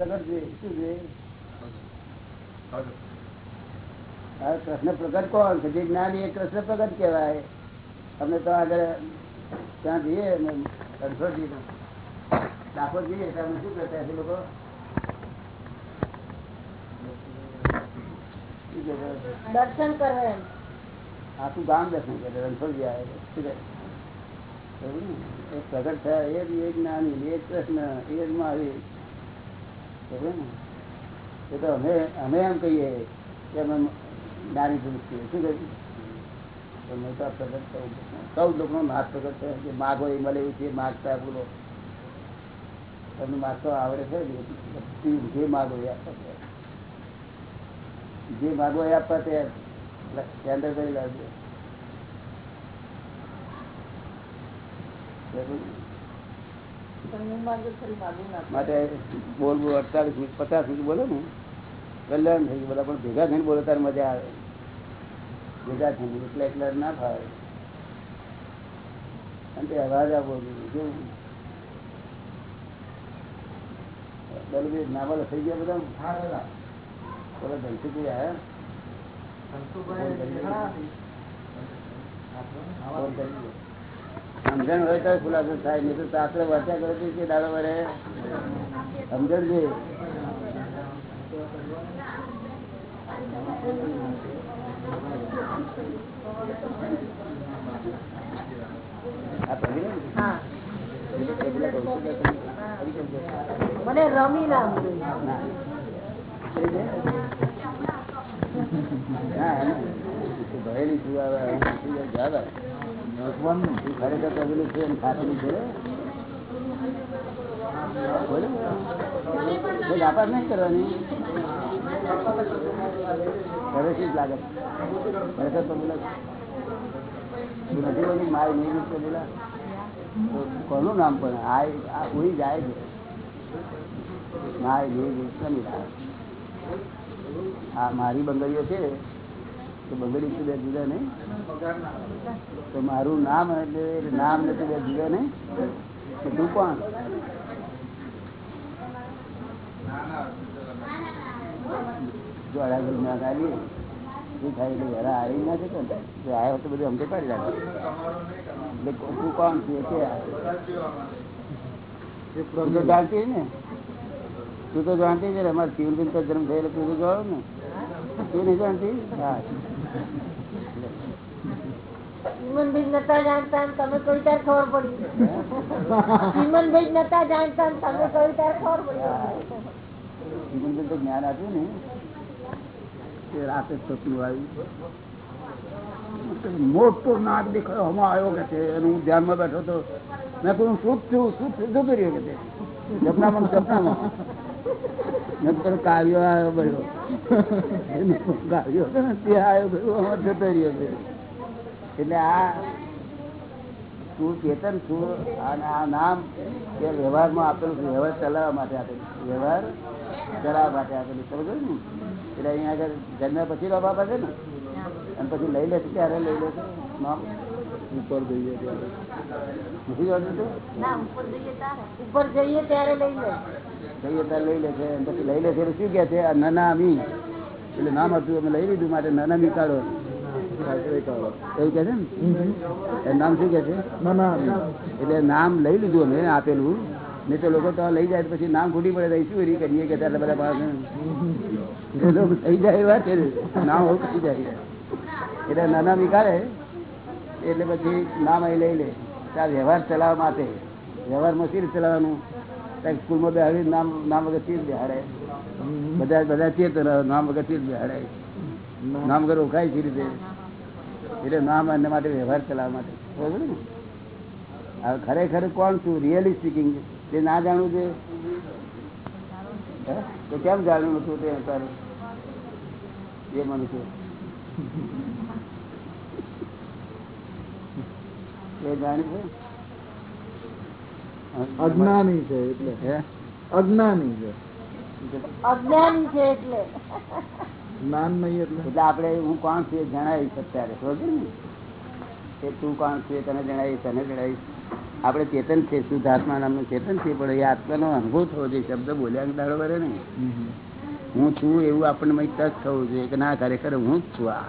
પ્રગટ જોઈએ શું જોઈએ હવે કૃષ્ણ પ્રગટ કોણ છે જે જ્ઞાની એ કૃષ્ણ પ્રગટ કહેવાય અમે તો આગળ ત્યાં જઈએ ને રણછોડજી દાખલ જઈએ તો અમે શું કરતા હશે લોકો શું કહેતા? દર્શન કરવા એમ આખું ગામ દર્શન કરે રણછોડજી આવે છે. શું કહે? ખબર ને? એ પ્રગટ થયા એ જ એ જ્ઞાની એ જ કૃષ્ણ એ જ મહાવીર ખબર ને? એ તો અમે અમે એમ કહીએ કે અમે જ્ઞાની પુરુષ છીએ. શું કહ્યું તો પ્રગટ ચૌદ લોકોનો પ્રગટ થયો કે માગો એ મળે એવું છે માગતા બોલો. તમને માગતો આવડે છે જે. માગો એ આપવા જે માગો એ આપવા તે કેન્દ્ર કરી લાવજો તમને માગું ખરી માગું ના માટે બોલ બોલ અડતાલીસ મિનિટ પચાસ મિનિટ બોલે ને? કલ્યાણ થઈ ગયું બધા પણ ભેગા થઈને બોલો ત્યારે મજા આવે. ભેગા થઈને એટલે એટલે ના ફાવે અને તે અવાજ આપવો જોઈએ કેવું? બલબી ના બોલે થઈ ગયા બધા? બોલો ધનસુખી આવ્યા ફોન કરી. સમજણ હોય તો ખુલાસો થાય. નહીં તો શાસ્ત્ર વાંચ્યા કરો કે દાડો વરે સમજણ છે? મને રમી ના ભરેલી છું, હવે તું ખરેખર કરેલું છે એમ છે? બોલો. નહીં કરવાની? હવે જ લાગે. ખરેખર મારી નહીં કોનું નામ પણ? જાય છે. માય નહીં. આ મારી બંગડીઓ છે. તો શું જુદા જુદા નહીં? તો મારું નામ એટલે નામ ને જુદા જુદા નહીં? તું કોણ? જો ના કાઢીએ શું થાય એટલે જરા આવી ના છે? જાણતી ને? તું તો જાણતી અમારે શિવબેન તો જન્મ થયેલો, તું તો જોડો ને? તું નહીં જાણતી? હા. ચીમનભાઈ મોટો નાક દેખાયો, હમણાં આવ્યો કે છે, અને હું ધ્યાનમાં બેઠો તો મેં કહ્યું શુદ્ધ છું શુદ્ધ છું કર્યું કે છે? મેં કાવ્યો તું અને આ નામ એ વ્યવહારમાં આપેલું છે, વ્યવહાર ચલાવવા માટે આપેલું વ્યવહાર ચલાવવા માટે આપેલું સમજો ને? એટલે અહીંયા આગળ જન્મ પછી બાબા છે ને? અને પછી લઈ લેશે ત્યારે લઈ લેશે ઉપર જઈએ ત્યારે. નથી જોતું તું? ઉપર જઈએ ત્યારે. ઉપર જઈએ ત્યારે લઈ લે. જઈએ ત્યારે લઈ લે છે. પછી લઈ લે છે એટલે શું કે છે? આ નાના અમી એટલે નામ હતું અમે લઈ લીધું માટે નાના મી કાઢો. એવું કે છે ને? એ નામ શું કે છે? એટલે નામ લઈ લીધું અમે આપેલું. નહીં તો લોકો તો લઈ જાય પછી નામ ખોટી પડે તો શું કરીએ કે ત્યારે બધા પાસે? લોકો થઈ જાય એવા છે નામ હોવું થઈ જાય. એટલે નાના નીકાળે એટલે પછી નામ અહીં લઈ લે. ત્યાં વ્યવહાર ચલાવવા માટે. વ્યવહારમાં શી ચલાવવાનું? સ્કૂલમાં બેહાડી નામ નામ વગર ચીજ બેહાડે બધા બધા ચેતન નામ વગર ચીજ બેહાડે નામ વગર ઓખાય છે રીતે? એટલે નામ એના માટે વ્યવહાર ચલાવવા માટે. બરોબર ને? હવે ખરેખર કોણ છું? રિયલી સ્પીકિંગ તે ના જાણવું છે? તો કેમ જાણવું નતું તે અત્યારે? એ મને છે એ જાણી છે. અજ્ઞાની છે એટલે. અજ્ઞાની છે. અજ્ઞાની છે એટલે. જ્ઞાન નહીં એટલે. એટલે આપણે હું કોણ છું એ જણાવીશ અત્યારે સમજે ને એ તું કોણ છું એ તને જણાવીશ તને જણાવીશ. આપણે ચેતન છે શુદ્ધાત્મા નામનું ચેતન છે પણ એ આત્માનો અનુભવ થવો જોઈએ શબ્દ બોલ્યા કે દાડો વરે ને હું છું એવું આપણને મય ટચ થવું જોઈએ કે ના ખરેખર હું જ છું આ.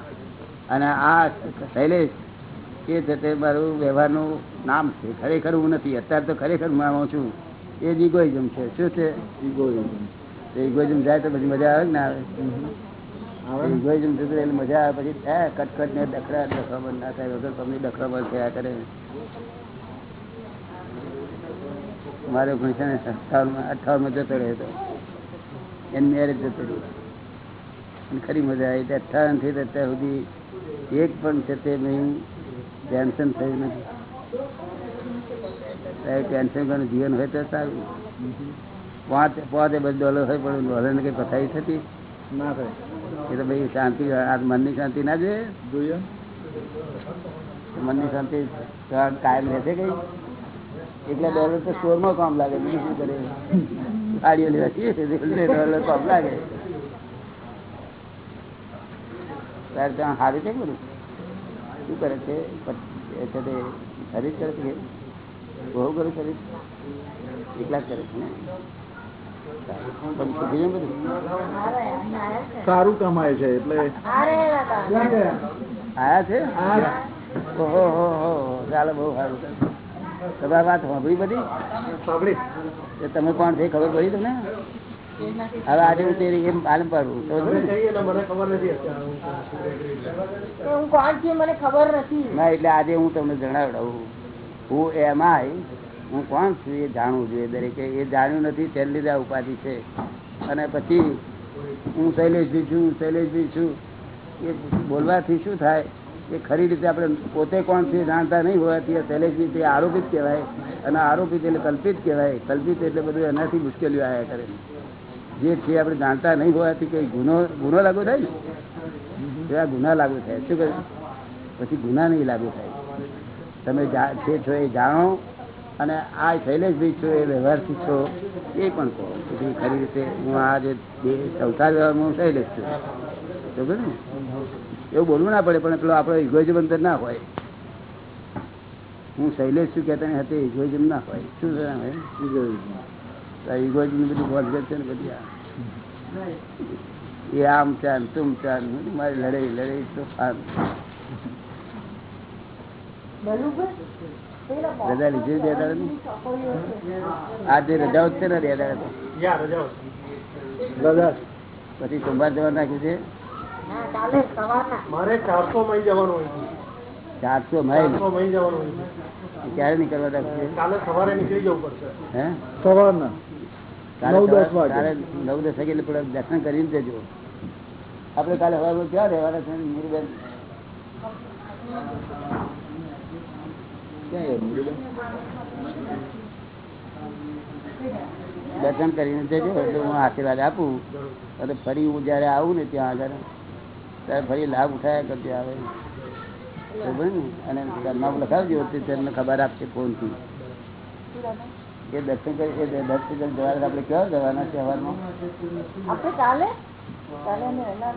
અને આ શૈલેષ એ છે તે મારું વ્યવહારનું નામ છે. ખરેખર હું નથી. અત્યારે તો ખરેખર હું છું. એ જ ઇગોઇઝમ છે. શું છે? Egoism. ઇગોઇઝમ જાય તો પછી મજા આવે ને આવે? ઇગોઇઝમ થતું એટલે મજા આવે. પછી કટકટ ને ડખરા ડખરા ના થાય. વગર તમને ડખરા થયા કરે. મારે ઓગણીસો ને સત્તાવનમાં અઠાવનમાં જતો રહ્યો હતો. એની મેરેજ જતો રહ્યો અને ખરી મજા આવી. તે અઠાવનથી અત્યાર સુધી એક પણ છે તે મેં ટેન્શન થયું નથી. સાહેબ ટેન્શન કરવાનું જીવન હોય તો સારું. પાંચ પાંચ બસ ડોલર હોય પણ ડોલર ને કઈ પથારી થતી? ના થાય. એ તો ભાઈ શાંતિ આ મનની શાંતિ ના જોઈએ? જોઈએ. મનની શાંતિ તો આ કાયમ રહેશે કઈ? એકલા ડોલર તો સ્ટોરમાં કામ લાગે બીજું શું કરે? ગાડીઓ લેવા છીએ એટલે ડોલર કામ લાગે. તારે ત્યાં સારું છે બધું? શું કરે છે? ખરીદ કરે છે બહુ કરું શરીર? એકલા કરે છે સારું. કમાય છે એટલે આયા છે? ઓહો ચાલો બહુ સારું. તમારી વાત સાંભળી બધી? સાંભળી. તમે કોણ છે ખબર પડી તમને? હવે આજે હું તેરી એમ પાલન પાડું. હું કોણ છું મને ખબર નથી. ના એટલે આજે હું તમને જણાવડાવું. હું એમાં હું કોણ છું એ જાણવું જોઈએ દરેકે. એ જાણ્યું નથી તેને લીધે ઉપાધિ છે. અને પછી હું શૈલેષભી છું શૈલેષભી છું. એ બોલવાથી શું થાય? એ ખરી રીતે આપણે પોતે કોણ છે જાણતા નહીં હોવાથી શૈલેષજી તે આરોપિત કહેવાય. અને આરોપિત એટલે કલ્પિત કહેવાય. કલ્પિત એટલે બધું એનાથી મુશ્કેલીઓ આવ્યા કરે. જે છે આપણે જાણતા નહીં હોવાથી કઈ ગુનો ગુનો લાગુ થાય ને? એવા ગુના લાગુ થાય. શું કહ્યું પછી ગુના નહીં લાગુ થાય. તમે જા- છો એ જાણો અને આ શૈલેષભાઈ છો, એ વ્યવહારથી છો, એ પણ કહો. પછી ખરી રીતે હું આ જે સંસાર વ્યવહારમાં હું શૈલેષ છું. બરોબર ને? એવું બોલવું ના પડે, પણ પેલો આપણો ઇગોઇઝમ અંદર ના હોય. હું શૈલેષ છું કહેતા હતી ઇગોઇઝમ ના હોય. શું છે હવે ઇગોઇઝમ બધું બધી બોલગત છે ને બધી આ. એ આમ ચાન તુમ ચાન મારી લડાઈ લડાઈ તો રજા લીધી બે? છોકરીઓ આજે રજાઓ છે ને બે દાડા દાદા પછી સોમવાર જવા નાખ્યું છે? હા કાલે સવારના. મારે ચારસો મહી જવાનું ચારસો મહી જવાનું ક્યારે નીકળવા નાખ્યું કાલે સવારે નીકળી જવું પડશે. હે? સવારના. નવ દસ વાગે. નવ દસ વાગે એટલે દર્શન કરીને દેજો. આપડે કાલે હવે ક્યાં રહેવાના છે મુરલીબેન? દર્શન કરીને જજો એટલે હું આશીર્વાદ આપું. અને ફરી હું જયારે આવું ને ત્યાં આગળ ત્યારે ફરી લાભ ઉઠાયા કરજો આવે. અને નામ લખાવજો તે તમને ખબર આપશે ફોનથી. એ દર્શન કરી એ દર્શન કરી જવા આપણે કેવા જવાના છે સવારમાં આપણે કાલે? કાલે અમે વહેલા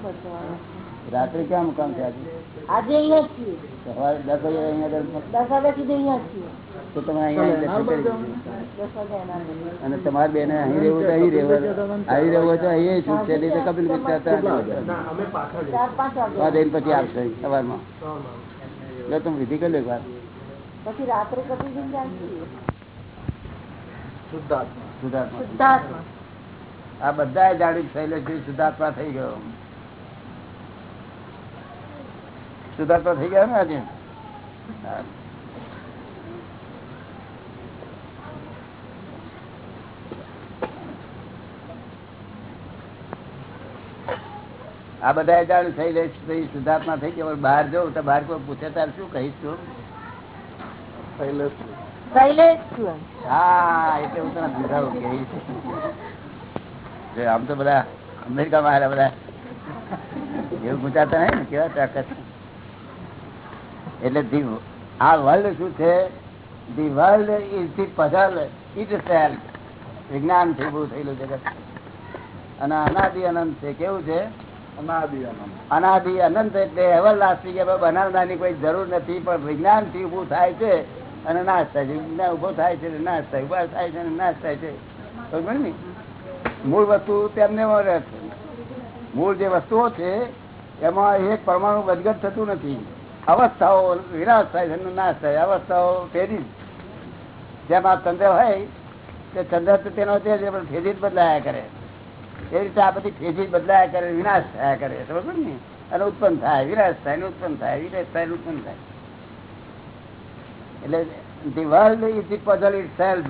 રાત્રે ક્યાં મુકામ છે આજે? આજે અહીંયા છીએ. સવારે દસ વાગે અહીંયા દસ વાગ્યા સુધી અહીંયા જ છીએ. તો તમે અહીંયા દર્શન. અને તમારે બેને અહીં રહેવું તો અહીં રહેવું અહીં રહેવું તો અહીં છૂટ છે નહીં તો કપિલ પાંચ જઈને પછી આવશે સવારમાં. એટલે તમે વિધિ કરી લો એક વાર પછી રાત્રે કપિલ જાય શુદ્ધાત્મા. શુદ્ધાત્મા. શુદ્ધાત્મા. આ બધા જાણી શૈલેષભાઈ શુદ્ધાત્મા થઈ ગયો. શુદ્ધાત્મા થઈ ગયા ને આજે? હા. આ બધા જાણ્યું શૈલેષભાઈ શુદ્ધાત્મા થઈ ગયા. બહાર જવું તો બહાર કોઈ પૂછે તાર શું કહીશ તું? આમ તો બધા અમેરિકામાં આવેલા બધા. એવું ગુંચાતા નહીં ને કેવા તાકાત. એટલે ધી આ વર્લ્ડ શું છે? The world is the puzzle itself વિજ્ઞાનથી ઉભું થયેલું જગત અને અનાદિ અનંત છે. કેવું છે? અનાદિ અનંત. અનાદિ અનંત એટલે એવર લાસ્ટિંગ બનાવનારની કોઈ જરૂર નથી પણ વિજ્ઞાનથી ઉભું થાય છે. અને નાશ થાય છે. ના, ઊભો થાય છે નાશ થાય ઊભા થાય છે નાશ થાય છે. સમજ ને? મૂળ વસ્તુ તેમને છે. મૂળ જે વસ્તુઓ છે, એમાં એક પરમાણુ વધઘટ થતું નથી. અવસ્થાઓ વિનાશ થાય છે નાશ થાય. અવસ્થાઓ ફેરી જેમ આ ચંદ્ર હોય, તે ચંદ્ર તો તેનો પણ ફેરી જ બદલાયા કરે. એ રીતે આ બધી ફેરી બદલાયા કરે, વિનાશ થયા કરે. સમજ ને? અને ઉત્પન્ન થાય, વિનાશ થાય ને ઉત્પન્ન થાય વિનાશ થાય ઉત્પન્ન થાય. એટલે the world is the puzzle itself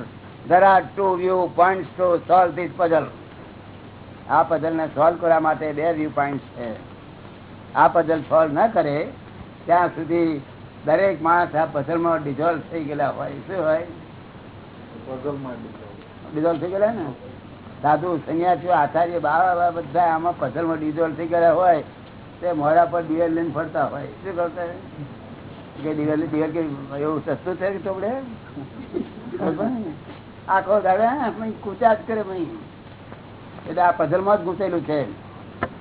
there are two viewpoint to solve this puzzle આ પઝલ ને સોલ્વ કરવા માટે બે વ્યૂ પોઈન્ટ છે. આ પઝલ સોલ્વ ન કરે ત્યાં સુધી દરેક માણસ આ પઝલમાં ડિઝોલ્વ થઈ ગયેલા હોય. શું હોય? ડિઝોલ્વ થઈ ગયેલા ને? સાધુ સંન્યાસી આચાર્ય બાવા બધા આમાં પઝલમાં ડિઝોલ્વ થઈ ગયેલા હોય. તે મોડા પર દિવેલ લઈને ફરતા હોય. શું કરતા? કે દિવેલ દિવેલ કે એવું સસ્તું છે કે ચોપડે? આખો દાડે કુચા જ કરે ભાઈ. એટલે આ પઝલમાં જ ઘૂસેલું છે.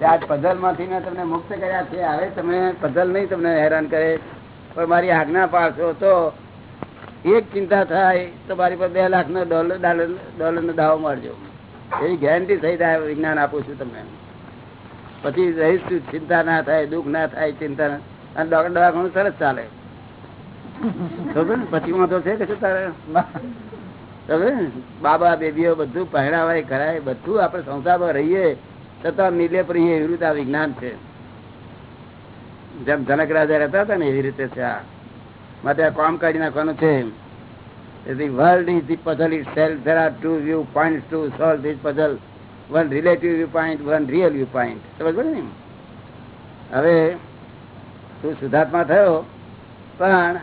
આ પઝલ મેં તમને મુક્ત કર્યા છે. હવે તમે પઝલ નહીં તમને હેરાન કરે. પણ મારી આજ્ઞા પાડશો તો એક ચિંતા થાય તો મારી પર બે લાખ નો ડોલર ડોલર નો દાવો મારજો. એવી ગેરંટી થઈ થાય વિજ્ઞાન આપું છું તમને. પછી રહીશું ચિંતા ના થાય, દુઃખ ના થાય, ચિંતા અને ડોક્ટર દવાખાનું સરસ ચાલે. ખબર ને? પછી વાંધો છે કે તારે ખબર? બાબા બેબીઓ બધું પહેરાવાય કરાય બધું આપણે સંસારમાં રહીએ છતાં મિલે રહીએ એવી રીતે આ વિજ્ઞાન છે જેમ જનક રાજા રહેતા હતા ને એવી રીતે છે આ માટે આ કામ કાઢી નાખવાનું છે The world is the puzzle itself. There are two viewpoints to solve this puzzle. One relative viewpoint, one real viewpoint. સમજ ને હવે તું સુધાર્થમાં થયો પણ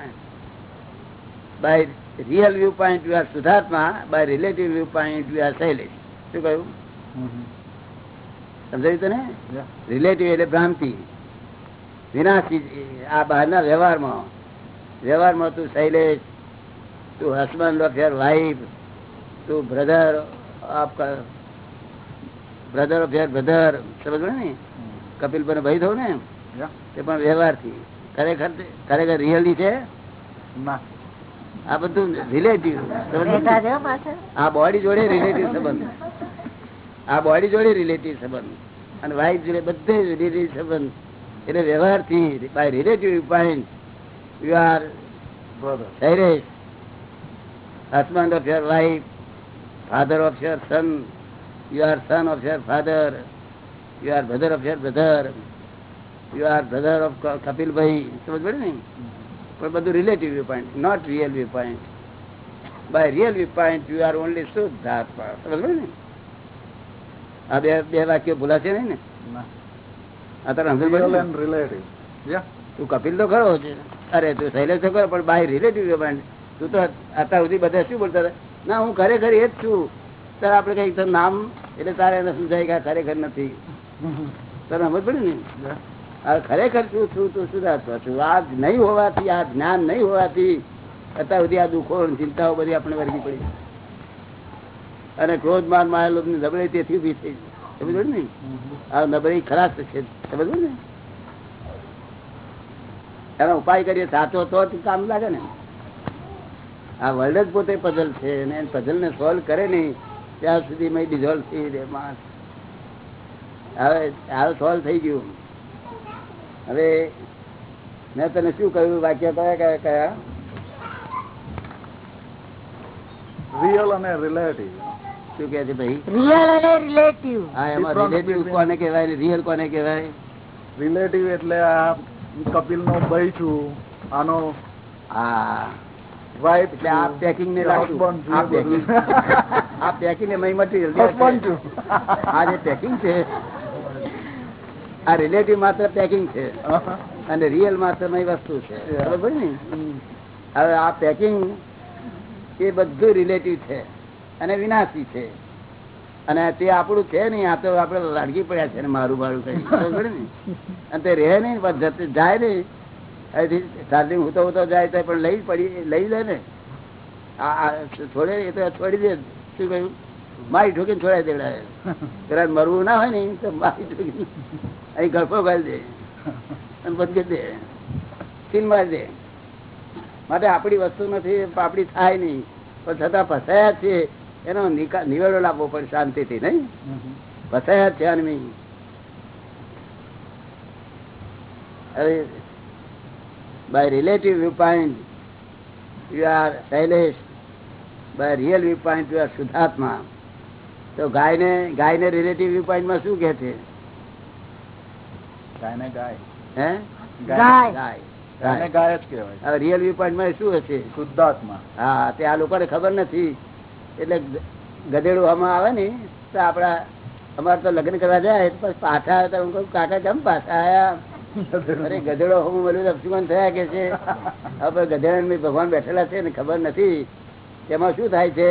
by real viewpoint you are સુધાર્થમાં by relative viewpoint you are Shailesh શું કહ્યું? સમજાયું તને. રિલેટિવ એટલે ભ્રાંતિ. વિનાશી આ બહારના વ્યવહારમાં. વ્યવહારમાં તું શૈલેષ તું હસબન્ડ ઓફ યર વાઈફ તું brother of brother of your brother સમજ ને કપિલ પર ભાઈ થયું ને. તે પણ વ્યવહારથી. ખરેખર ખરેખર રિયલી છે? ના. આ બધું રિલેટિવ. આ બોડી જોડે રિલેટિવ સંબંધ આ બોડી જોડે રિલેટિવ સંબંધ અને વાઇફ જોડે બધે રિલેટિવ સંબંધ એટલે વ્યવહારથી by relative you are brother. Shailesh husband of your wife, father of your son, you are son of your father, you are brother of your brother, you are brother of Ka- Kapil Bhai. સમજ પડી ને પણ બધું relative viewpoint not real viewpoint by real viewpoint you are only શુદ્ધ આત્મા સમજ ને? આ બે બે વાક્યો ભૂલાશે નહીં ને? આ તારે સમજ. તું કપિલ તો ખરો. છે અરે તું શૈલેષ તો ખરો પણ બાય રિલેટિવ તું તો અત્યાર સુધી બધા શું બોલતા હતા? ના હું ખરેખર એ જ છું. તારે આપણે કંઈક નામ એટલે તારે એને સમજાય કે ખરેખર નથી. તારે સમજ પડ્યું ને? ખરેખર શું છું તું સુધારતો છું આ નહીં હોવાથી, આ જ્ઞાન નહીં હોવાથી અત્યાર સુધી આ દુઃખો ચિંતાઓ બધી આપણે વર્ગી પડી. અને ક્રોધ માન માયેલો નબળાઈ તેથી ઊભી થઈ સમજ ને આ નબળાઈ ખરાબ છે સમજ ને? એનો ઉપાય કરીએ, સાચો તો કામ લાગે ને. આ વર્લ્ડ જ પોતે પઝલ છે અને પઝલ ને સોલ્વ કરે નહીં ત્યાં સુધી મેં ડિઝોલ્વ થઈ રહે માણસ. હવે હાલ સોલ્વ થઈ ગયું. હવે મેં તને શું કહ્યું? વાક્ય કયા કયા કયા રિયલ અને રિલેટિવ શું કે છે ભાઈ? રિયલ અને રિલેટિવ હા એમાં રિલેટિવ કોને કહેવાય રિયલ કોને કહેવાય? રિલેટિવ એટલે આ કપિલ નો ભાઈ છું આનો હા. wife એટલે આ પેકિંગ ને કે આ. પેકિંગ આ પેકિંગ ને Husband છું. આ જે પેકિંગ છે. આ રિલેટિવ માત્ર પેકિંગ છે. અને રિયલ માત્ર વસ્તુ છે. બરોબર ને? હવે આ પેકિંગ એ બધું રિલેટિવ છે અને વિનાશી છે. અને તે આપણું છે નહીં આ તો આપણે લાડકી પડ્યા છે ને મારું મારું કઈ. બરોબર ને? અને તે રહે નહીં જાય નહીં. અહીંથી હું તો હું તો જાય તો પણ લઈ પડી લઈ લે ને. આ આ છોડે એ તો છોડી દે. શું કહ્યું? મારી ઠોકીને છોડાય દેવડાવે પેલા મરવું ના હોય ને તો મારી ઠોકીને અહીં ગળફો ગાળી દે. અને દે. સીલ મારી દે. માટે આપણી વસ્તુ નથી આપણી થાય નહીં. પણ છતાં ફસાયા છે, એનો નિવેડો લાવવો પડે શાંતિથી, નહીં? ફસાયા છે અને અરે relative viewpoint you are Shailesh by real viewpoint you are શુદ્ધાત્મા તો ગાયને ગાયને રિલેટિવ વ્યૂ માં શું કે છે? ગાયને ગાય. હે? ગાય. ગાય. ગાય. જ કહેવાય રિયલ વ્યૂ માં શું હશે? શુદ્ધાત્મા. હા તે આ લોકોને ખબર નથી. એટલે ગધેડું આમાં આવે ને તો આપડા અમારે તો લગ્ન કરવા જાય તો પાછા આવ્યા તો હું કહું કાકા કેમ પાછા આયા? અરે ગધેડો હું થયા કે છે? હવે ગધેડા ભગવાન બેઠેલા છે ને ખબર નથી. તેમાં શું થાય છે?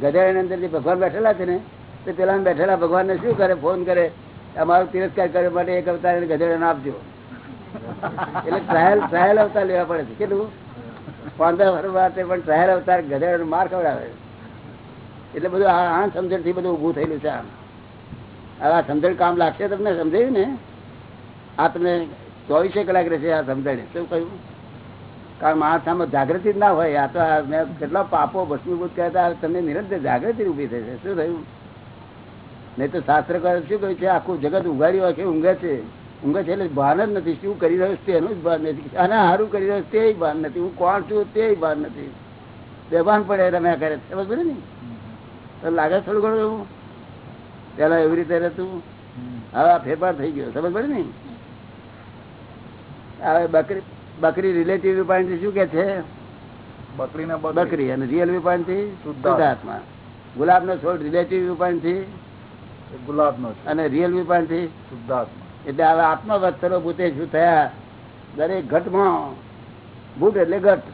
ગધેડા અંદર જે ભગવાન બેઠેલા છે ને તે પેલા બેઠેલા ભગવાન ને શું કરે? ફોન કરે. અમારો તિરસ્કાર કરવા માટે એક અવતાર ગધેડાને આપજો. એટલે ટ્રાયલ ટ્રાયલ અવતાર લેવા પડે છે. કેટલું? પાંદર વર્ષ પણ ટ્રાયલ અવતાર ગધેડાનો માર ખવડાવે એટલે બધું આ આ સમજણથી બધું ઉભું થયેલું છે આમ. આ સમજણ કામ લાગશે તમને? સમજાયું ને? આ તમને ચોવીસે કલાક રહેશે આ સમજણ શું કહ્યું? કારણ માણસ આમાં જાગૃતિ જ ના હોય. આ તો મેં કેટલા પાપો, ભસ્મીભૂત કરતા તમને નિરંતર જાગૃતિ ઊભી થશે. શું થયું? નહીં તો શાસ્ત્ર શું કહ્યું છે આખું જગત હોય કે ઊંઘે છે. ઊંઘે છે એટલે ભાન જ નથી. શું કરી રહ્યો છે એનું જ ભાન નથી. અને સારું કરી રહ્યો છે તે ભાન નથી. હું કોણ છું તે ભાન નથી. બેભાન પડે રમ્યા કરે સમજ પડે ને? તો લાગે થોડું ઘણું એવું? પેલા એવી રીતે રહેતું? હવે આ ફેરફાર થઈ ગયો. સમજ પડે ને? હવે બકરી બકરી રિલેટિવ પોઈન્ટ શું કે છે? બકરી ને બકરી અને રિયલથી શુદ્ધાત્મા. ગુલાબ નો છોડ રિલેટિવથી ગુલાબ નો અને રિયલ પોઈન્ટથી શુદ્ધાત્મા. એટલે હવે આત્મા વસ્તરો શું થયા? દરેક ઘટમાં ભૂટ એટલે ઘટ.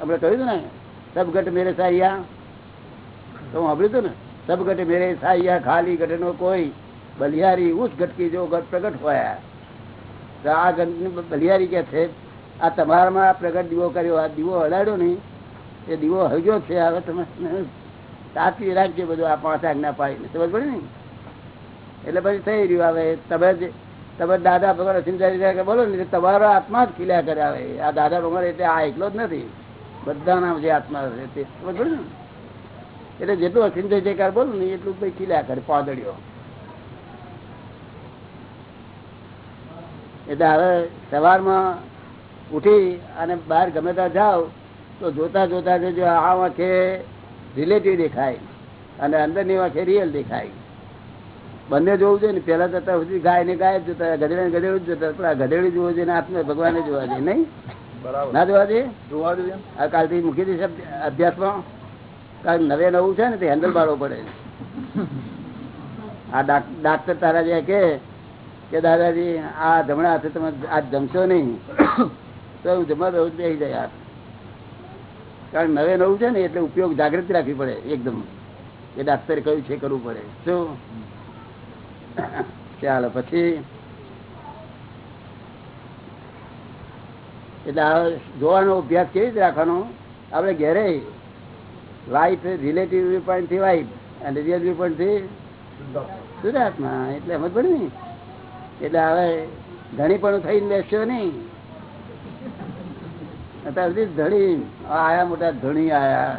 આપણે કહ્યું ને સબ ઘટ મેરે સાહિયા તો હું સાંભળ્યું ને સબ ઘટ મેરે સાહિયા ખાલી ઘટ નો કોઈ. બલિહારી ઉસ ઘટકી જો ઘટ પ્રગટ હોયા. તો આ ઘટ બલિહારી કે છે? આ તમારામાં આ પ્રગટ દીવો કર્યો આ દીવો હલાડ્યો ને એ દીવો હગ્યો છે હવે તમે સાચવી રાખજો બધું આ પાંચ આજ્ઞા પાડીને. સમજ પડી ને? એટલે પછી થઈ રહ્યું હવે. તમે જ- તમે દાદા ભગવાન અસીમચારી બોલો ને તમારો આત્મા જ ખીલ્યા કરે આવે. આ દાદા ભગવાન એટલે આ એકલો જ નથી. બધાના જે આત્મા તે. સમજ ને? એટલે જેટલું અસીમચારી જયકાર બોલો ને, એટલું ભાઈ ખીલ્યા કરે પાદળીઓ એટલે હવે સવારમાં ઉઠી અને બહાર ગમે ત્યાં જાઓ, તો જોતા જોતા જો આ વાંખે રિલેટિવ દેખાય. અને અંદરની વાંખે રિયલ દેખાય. બંને જોવું જોઈએ ને પેલા જતા સુધી ગાય ને ગાય જ જોતા ગધેડા ને ગધેડું જ જોતા પણ આ ગધેડું જોવું જોઈએ આત્મા ભગવાને જોવા જોઈએ નહીં? ના જોવા જોઈએ? જોવા જોઈએ. આ કાલથી મૂકી દઈશ અભ્યાસમાં. કારણ નવે નવું છે ને તે હેન્ડલ બાળવો પડે. આ ડાક્ટર તારા જે કે કે દાદાજી આ જમણા હાથે તમે આ જમશો નહીં. તો હું જમવા દઉં બેસી જાય હાથ કારણ નવે નવું છે ને એટલે ઉપયોગ જાગૃતિ રાખવી પડે એકદમ. એ ડાક્ટરે કહ્યું છે કરવું પડે. શું? ચાલો, પછી? એટલે જોવાનો અભ્યાસ કેવી રીતે રાખવાનો? આપણે ઘેરે લાઈફ રિલેટિવ વ્યૂ પોઈન્ટથી વાઇફ અને રિયલ વ્યૂ પોઈન્ટથી સુધાર્થમાં એટલે સમજ પડે ને? એટલે હવે ધણી પણ થઈને બેસ્યો નહીં. અત્યાર ધણી આયા મોટા ધણી આયા?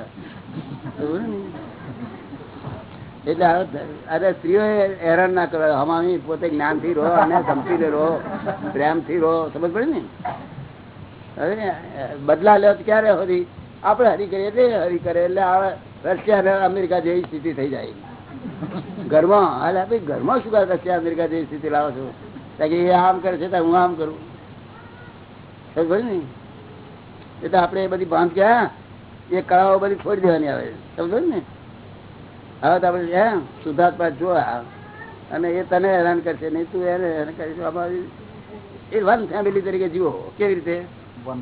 એટલે અરે સ્ત્રીઓ હેરાન ના કરે. હમામી પોતે જ્ઞાનથી રહો અને ગમતી રહો પ્રેમથી રહો. સમજ પડે ને? બદલા લે ક્યારે હરી? આપણે હરી કરીએ એટલે હરી કરે. એટલે રશિયા અમેરિકા જેવી સ્થિતિ થઈ જાય. ઘરમાં, હાલે ભાઈ ઘરમાં શું કરે રશિયા, અમેરિકા જેવી સ્થિતિ લાવો છો? કે એ આમ કરે છે તો હું આમ કરું. સમજ પડે ને? એટલે આપણે એ બધી બાંધ ક્યાં એ કળાઓ બધી છોડી દેવાની આવે. સમજો ને? હવે તો આપણે હે સુધાર્થમાં જોયા અને એ તને હેરાન કરશે નહીં તું એને હેરાન કરીશ અમારી એ વન ફેમિલી તરીકે જીવો. કેવી રીતે? વન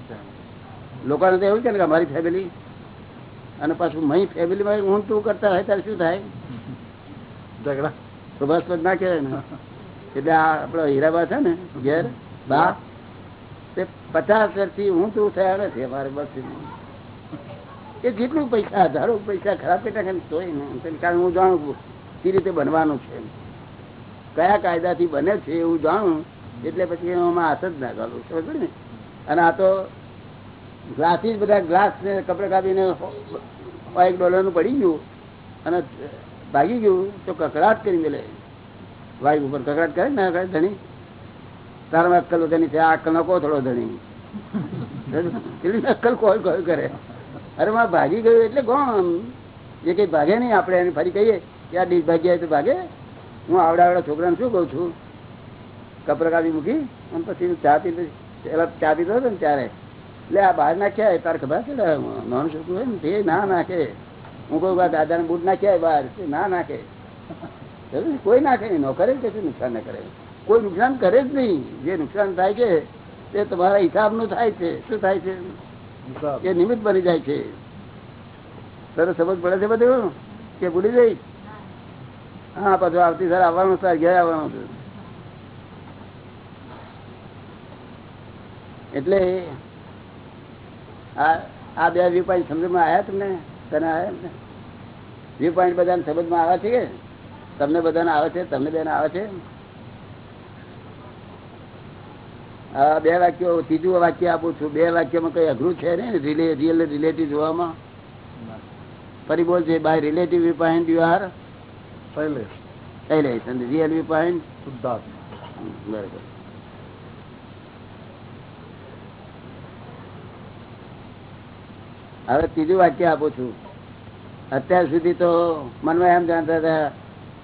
લોકોને તો એવું છે ને કે અમારી ફેમિલી અને પાછું મહી ફેમિલીમાં હું તું કરતા હોય ત્યારે શું થાય? ઝઘડા. સુભાષપદ ના કહેવાય ને. એટલે આ આપણો હીરાબા છે ને ઘેર બા તે પચાસ વર્ષથી હું તું થયા નથી અમારે બસ એ જેટલું પૈસા હજારો પૈસા ખરાબ પેટા તોય કારણ હું જાણું કઈ રીતે બનવાનું છે કયા કાયદાથી બને છે એવું જાણું એટલે પછી એમાં હાથ જ ના ગાલું સમજ ને? અને આ તો ગ્લાસીસ બધા ગ્લાસ ને કપડે કાપીને એક ડોલરનું પડી ગયું અને ભાગી ગયું તો કકડાટ કરી મેલે. વાઈક ઉપર કકડાટ કરે ને ધણી? તારામાં અક્કલ ધણી છે, આ અક્કલ નો કો થોડો ધણી પેલી અક્કલ કોઈ કોઈ કરે. અરે માં ભાગી ગયું એટલે કોણ જે કઈ ભાગે નહીં આપણે એને ફરી કહીએ કે આ ભાગ્યા તો ભાગે. હું આવડા આવડા છોકરાને શું કહું છું? કપરા કાપી મૂકી અને પછી ચા પી પેલા ચા પીધો હતો ને ત્યારે. એટલે આ બહાર નાખ્યા તારે ખબર છે? નોન છોકરું હોય ને તે ના નાખે. હું કહું દાદાને બૂટ નાખ્યા બહાર. ના નાખે. કોઈ નાખે નહીં. નોકરે કે નુકસાન ના કરે? કોઈ નુકસાન કરે જ નહીં. જે નુકસાન થાય છે તે તમારા હિસાબનું થાય છે. શું થાય છે. એ નિમિત્ત બની જાય છે. તને સમજ પડે છે બધું? કે ભૂલી જઈ? હા, પાછું આવતી સર આવવાનું સર ઘેર આવવાનું એટલે આ બે વ્યૂ પોઈન્ટ સમજમાં આવ્યા તમને? તને આવ્યા વ્યૂ પોઈન્ટ બધાને સમજમાં આવે છે તમને બધાને આવે છે? તમને બેને આવે છે? આ બે વાક્યો ત્રીજું વાક્ય આપું છું. બે વાક્યમાં કઈ અઘરું છે ને રિલે રિયલ રિલેટિવ જોવામાં? ફરી બોલ છે by relative point you are Shailesh. અને રિયલ શુદ્ધાર્થ બરાબર. હવે ત્રીજું વાક્ય આપું છું. અત્યાર સુધી તો મનમાં એમ જાણતા હતા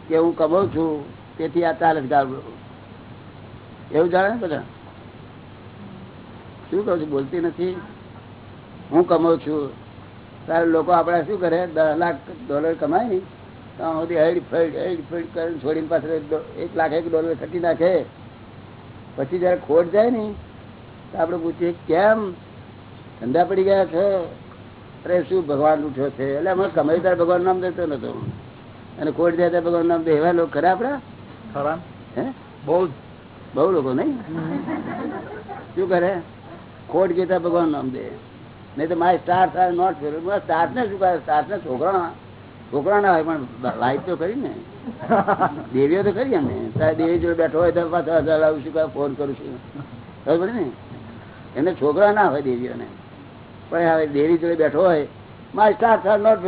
કે હું કમાઉં છું તેથી આ ચાલે જ ગાળું. એવું જાણે ને બધા? શું કહું છું બોલતી નથી. હું કમાઉં છું. તારે લોકો આપણે શું કરે? દસ લાખ ડોલર કમાય? ને તો સુધી હૈડ ફેડ હૈડ ફેડ કરીને છોડીને પાછળ એક લાખ એક ડોલર ખટી નાખે. પછી જયારે ખોટ જાય ને તો આપણે પૂછીએ કેમ? ધંધા પડી ગયા છે. અરે શું ભગવાન ઉઠ્યો છે? એટલે અમે કમાઈ ત્યારે ભગવાન નામ દેતો નતો. અને ખોટ જાય ત્યારે ભગવાન નામ દે એવા લોકો ખરા આપડા ખરા. હે? બહુ બહુ લોકો નહીં? શું કરે? ખોટ ગીતા ભગવાન નામ દે. નહીં તો my star are not star ને શું કરે? સ્ટાર ને છોકરા છોકરા ના હોય પણ લાઈફ તો કરી ને. દેવીઓ તો કરી તારે દેવી જોડે બેઠો હોય તો પાછો લાવું છું ફોન કરું છું. ખબર ને? એમને છોકરા ના હોય દેવીઓને. પણ હવે દેવી જોડે બેઠો હોય, મારે સ્ટાર આર નોટ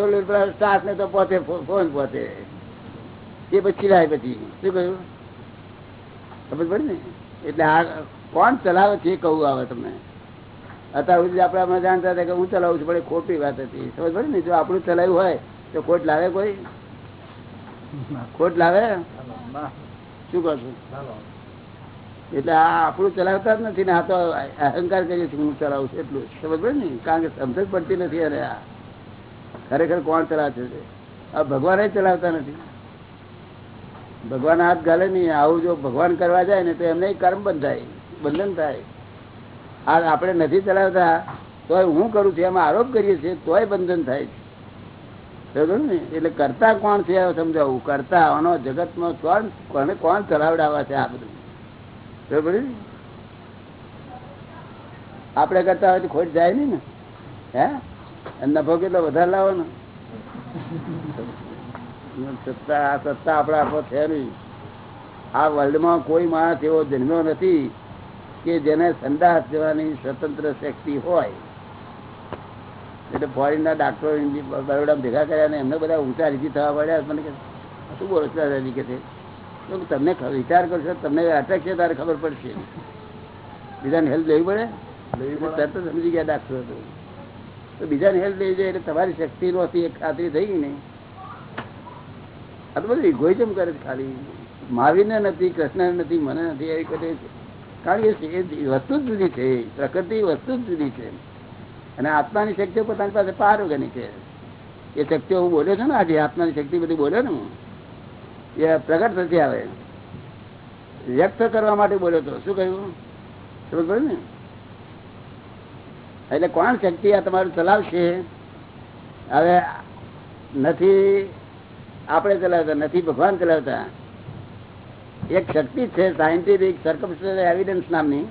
સ્ટાર ને તો પોતે ફોન પોતે. એ પછી લાય પછી. શું કહ્યું? ખબર પડે ને? એટલે આ, કોણ ચલાવે છે એ કહું આવે તમને. અત્યાર સુધી આપણે આપણે જાણતા હતા કે હું ચલાવું છું, પણ ખોટી વાત હતી. સમજ ને? જો આપણું ચલાવ્યું હોય, તો ખોટ લાવે કોઈ? ખોટ લાવે? શું ના. એટલે આ આપણું ચલાવતા જ નથી ને, આ તો અહંકાર કરીએ છીએ હું ચલાવું છું, એટલું. સમજ પડી ને? કારણ કે સમજ પડતી નથી અરે આ. ખરેખર કોણ ચલાવે છે આ ભગવાન ચલાવતા નથી. ભગવાન હાથ ગાલે નહીં, આવું જો ભગવાન કરવા જાય ને, તો એમને કર્મ બંધાય, બંધન થાય. આપણે નથી ચલાવતા તો હું કરું છું, એમાં આરોપ કરીએ છીએ, તોય બંધન થાય છે. એટલે કરતા કોણ છે સમજાવું? કરતા આનો જગતમાં કોણ, કોને કોણ ચલાવડાવવા છે આ બધું? બરોબર કરતા હોય ખોટ જાય નહીં ને? હે? નફો કેટલો વધારે લાવો ને સત્તા સત્તા આપણા આપો છે નહીં. આ વર્લ્ડમાં કોઈ માણસ એવો જન્મ્યો નથી કે જેને સંદાસ જવાની સ્વતંત્ર શક્તિ હોય. એટલે ફોરેનના ડાક્ટરો બરોડા ભેગા કર્યા ને એમને બધા ઊંચા રીતિ થવા પડ્યા મને કે શું બોલો છો દાદાજી? કે છે તમને વિચાર કરશો તમને અટક છે તારે ખબર પડશે. બીજાને હેલ્પ લેવી પડે. તરત સમજી ગયા ડાક્ટર તો. તો બીજાને હેલ્પ લેવી જાય એટલે તમારી શક્તિ નહોતી એક ખાતરી થઈ ગઈ ને. આ તો બધું ઇગોઇઝમ કરે ખાલી. મહાવીરને નથી કૃષ્ણને નથી મને નથી એવી કરી કારણ કે વસ્તુ જ જુદી છે પ્રકૃતિ વસ્તુ જ જુદી છે. અને આત્માની શક્તિઓ પોતાની પાસે પારોગની છે. એ શક્તિઓ હું બોલ્યો છું ને આજે, આત્માની શક્તિ બધી બોલ્યો ને એ પ્રગટ થતી આવે. વ્યક્ત કરવા માટે બોલ્યો તો શું કહ્યું? સમજ ને? એટલે કોણ શક્તિ આ તમારું ચલાવશે? હવે નથી, આપણે ચલાવતા, નથી ભગવાન ચલાવતા. એક શક્તિ છે સાયન્ટિફિક સર્કમસ્ટન્સ એવિડન્સ નામની.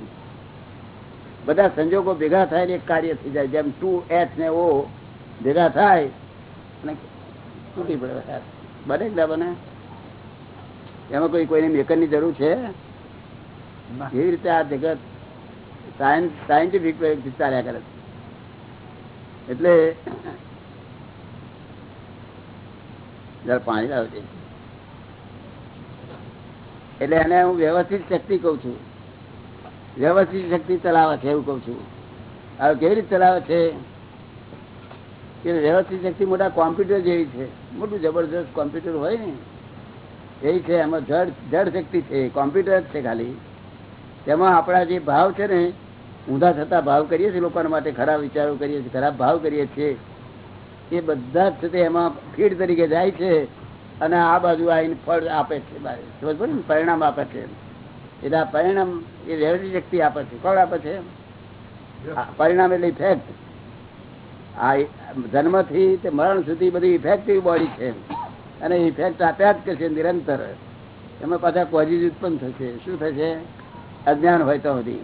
બધા સંજોગો ભેગા થાય ને એક કાર્ય થઈ જાય. જેમ ટુ એચ ને ઓ ભેગા થાય અને તૂટી પડે બને બને? એમાં કોઈ કોઈને મેકરની જરૂર છે? એવી રીતે આ જગત સાયન્સ સાયન્ટિફિક વિચાર્યા કરે છે. એટલે જરા પાણી લાવજે. એટલે એને હું વ્યવસ્થિત શક્તિ કઉ છું. વ્યવસ્થિત શક્તિ ચલાવે છે એવું કઉ છું. હવે કેવી રીતે ચલાવે છે? કે વ્યવસ્થિત શક્તિ? મોટા કોમ્પ્યુટર જેવી છે. મોટું જબરજસ્ત કોમ્પ્યુટર હોય ને. એવી છે, એમાં જડ જડ શક્તિ છે. કોમ્પ્યુટર છે ખાલી. તેમાં આપણા જે ભાવ છે ને, ઊંધા થતા ભાવ કરીએ છીએ લોકો માટે ખરાબ વિચારો કરીએ છીએ, ખરાબ ભાવ કરીએ છીએ, એ બધા જ છે એમાં ફીડ તરીકે જાય છે. અને આ બાજુ આવીને ફળ આપે છે. સમજ ને? પરિણામ આપે છે એટલે આ પરિણામ એ વ્યવસ્થિત શક્તિ આપે છે. કોણ આપે છે પરિણામ એટલે ઇફેક્ટ આ જન્મથી તે મરણ સુધી બધી ઇફેક્ટિવ બોડી છે અને ઇફેક્ટ આપ્યા જ કરશે નિરંતર. એમાં પાછા કોઝિજ ઉત્પન્ન થશે. શું થશે? અજ્ઞાન હોય તો બધી.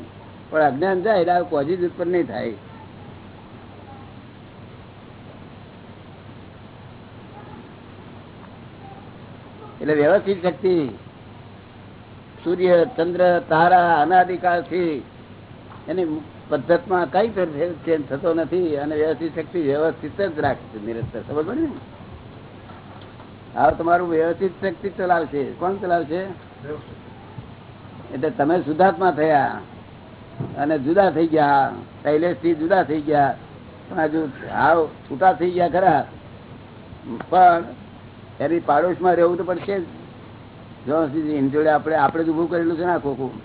પણ અજ્ઞાન જાય એટલે કોઝિજ ઉત્પન્ન નહીં થાય. એટલે વ્યવસ્થિત શક્તિ સૂર્ય, ચંદ્ર, તારા, અનાદિકાળથી એની પદ્ધતમાં કઈ ચેન્જ થતો નથી અને વ્યવસ્થિત શક્તિ વ્યવસ્થિત જ રાખશે, નિરંતર. સમજ પડે ને? હવે તમારું વ્યવસ્થિત શક્તિ ચલાવશે. કોણ ચલાવશે? એટલે તમે સુધાત્મા થયા અને જુદા થઈ ગયા. શૈલેષથી જુદા થઈ ગયા. પણ હજુ હાવ છૂટા થઈ ગયા ખરા. પણ એની પાડોશમાં રહેવું તો પડશે જ. સુધી એની જોડે આપણે આપણે જ ઉભું કરેલું છે ને આખું ખોખું?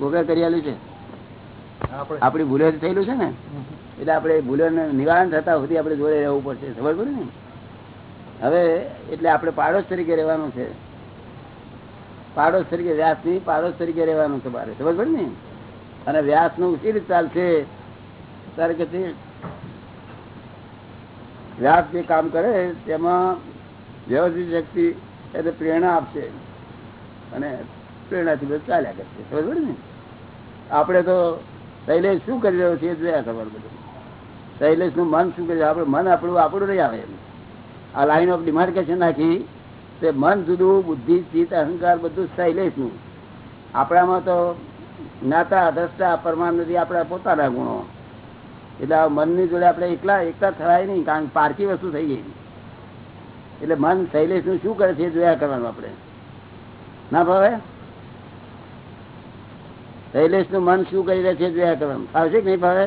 ગોગા કરેલું છે? આપણી. ભૂલે થયેલું છે ને? એટલે આપણે ભૂલો નિવારણ થતા સુધી આપણે જોડે રહેવું પડશે. ખબર પડે ને? હવે એટલે આપણે પાડોશ તરીકે રહેવાનું છે. પાડોશ તરીકે વ્યાસ નહીં પાડોશ તરીકે રહેવાનું છે મારે ખબર પડે ને? અને વ્યાસનું સી રીતે ચાલશે? તારે કે વ્યાસ જે કામ કરે તેમાં વ્યવસ્થિત શક્તિ એટલે પ્રેરણા આપશે. અને પ્રેરણાથી બધું ચાલ્યા કરશે. ખબર ને? આપણે તો શૈલેષ શું કરી રહ્યો છે જોયા ખબર બધું શૈલેષનું મન શું કરી આપણું મન આપણું આપણું નહીં આવે આ લાઈન ઓફ ડિમાર્કેશન નાખી તે મન જુદું, બુદ્ધિ, ચિત્ત, અહંકાર બધું શૈલેષનું. આપણામાં તો જ્ઞાતા, દ્રષ્ટા પરમાન આપણા પોતાના ગુણો. એટલે મનની જોડે આપણે એકલા એકલા થવાય નહીં, કારણ પારકી વસ્તુ થઈ ગઈ. એટલે મન શૈલેષનું શું કરે છે જોયા કરવાનું આપણે. ના ભાવે? શૈલેષનું મન શું કરી રહ્યા છે જોયા કરવાનું. ફાવશે કે નહીં ફાવે?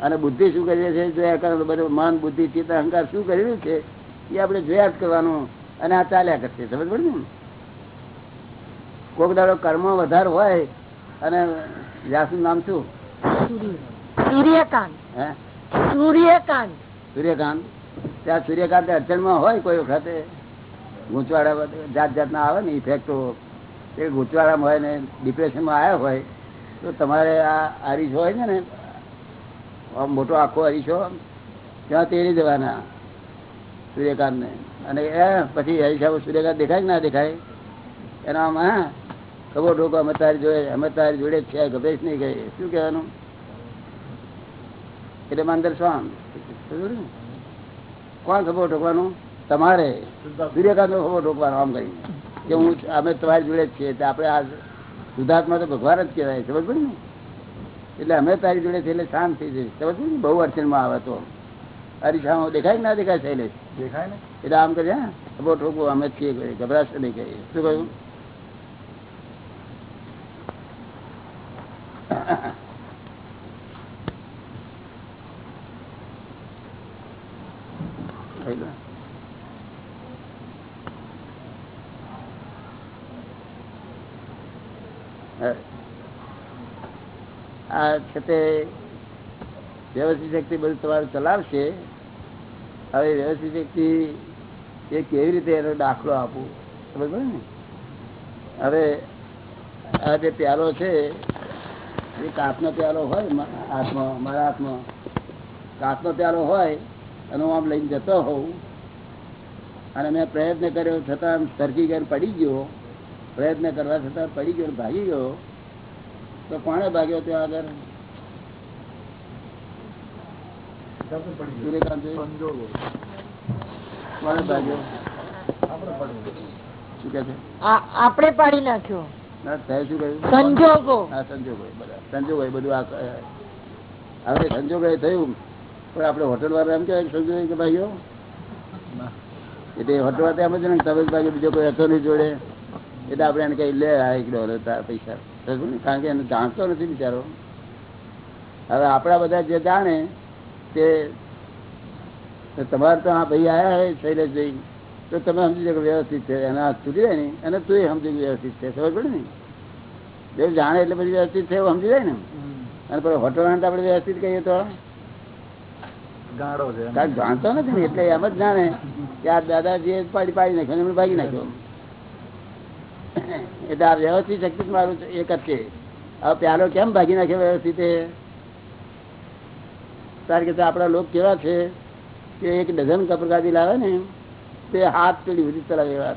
અને બુદ્ધિ શું કરી રહ્યા છે જોયા કરવાનું. બધું મન બુદ્ધિ ચિત્ત અહંકાર શું કરી રહ્યું છે એ આપણે જોયા જ કરવાનું અને આ ચાલ્યા કરશે. સમજ પડે ને? કોક દાડો કર્મ વધારે હોય અને વ્યાસનું નામ શું? સૂર્યકાંત. સૂર્યકાંત. સૂર્યકાંત? ત્યાં સૂર્યકાંત અડચણમાં હોય કોઈ વખતે, ગૂંચવાડા જાત જાતના આવે ને ઇફેક્ટો એ ગૂંચવાડામાં હોય ને ડિપ્રેશનમાં આવ્યા હોય, તો તમારે આ અરીસો હોય ને, આમ મોટો આખો અરીસો ત્યાં તેડી દેવાના સૂર્યકાંતને. અને એ પછી અરીસા સૂર્યકાંત દેખાય ના દેખાય? એના આમ, હા, ખબર ઢોકો અમે તારી જોડે, અમે તારી જોડે જ છે ગભેશ નહીં ગઈ શું કહેવાનું? એટલે અંદર સમજ્યું ને? કોણ ખબર ઠોકવાનું? તમારે. સૂર્યકાંત ખબર ઠોકવાનો આમ કરી કે હું અમે તમારી જોડે જ છીએ. આપણે આ સુધાર્થમાં તો ભગવાન જ કહેવાય સમજ પડે ને? એટલે અમે તારી જોડે એટલે શાંત થઈ જઈશ. સમજ પડે ને? બહુ અડચણમાં આવે તો. અરીસામાં દેખાય કે ના દેખાય શૈલેષ? દેખાય ને. એટલે આમ કરીએ ખબર ઠોકવું અમે છીએ કરીએ ગભરાશે નહીં કહીએ શું કહ્યું થઈ ગયું. હા. આ છે તે વ્યવસ્થિત શક્તિ બધું તમારું ચલાવશે. હવે વ્યવસ્થિત શક્તિ એ કેવી રીતે એનો દાખલો આપું સમજ ને? હવે આ જે પ્યાલો છે, એ કાચનો પ્યાલો હોય હાથમાં, મારા હાથમાં. કાચનો પ્યાલો હોય અને હું આમ લઈને જતો હોઉં. અને મેં પ્રયત્ન કર્યો, છતાં સરકી ગયો પડી ગયો. પ્રયત્ન કરવા છતાં પડી ગયો ભાગી ગયો. તો કોને ભાગ્યો ત્યાં આગળ સૂર્યકાંત સંજોગો ભાગ્યો? શું કે છે? આપણે પાડી નાખ્યો. સંજોગો. બધા હવે સંજોગ થયું. પણ આપણે હોટલ વાળા એમ કે સંજોગ કે ભાઈઓ? એટલે હોટલ વાળા એમ જ ને તમે ભાઈ બીજો કોઈ હતો નહીં જોડે. એટલે આપણે એને કઈ લે આ એક ડોલર પૈસા? કારણ કે એને જાણતો નથી બિચારો. હવે આપણા બધા જે જાણે તે તમારે તો આ ભાઈ આવ્યા હોય શૈલેષભાઈ તો તમે સમજી શકો વ્યવસ્થિત છે. એના હાથ છૂટી જાય ને અને તું સમજી વ્યવસ્થિત છે. ખબર પડે ને? જે જાણે એટલે પછી વ્યવસ્થિત છે એવું સમજી જાય ને? અને પછી હોટલ આપણે વ્યવસ્થિત કહીએ તો? કે જાણતો નથી ને એટલે એમ જ જાણે. કે આ દાદા જે પાડી પાડી નાખ્યો એમણે ભાગી નાખ્યો. એટલે આ વ્યવસ્થિત શક્તિ મારું એક જ છે હવે પ્યાલો કેમ ભાગી નાખ્યો વ્યવસ્થિત એ? તારે કે આપણા લોક કેવા છે કે એક ડઝન કપરગાદી લાવે ને તે હાથ પેઢી સુધી ચલાવે એવા.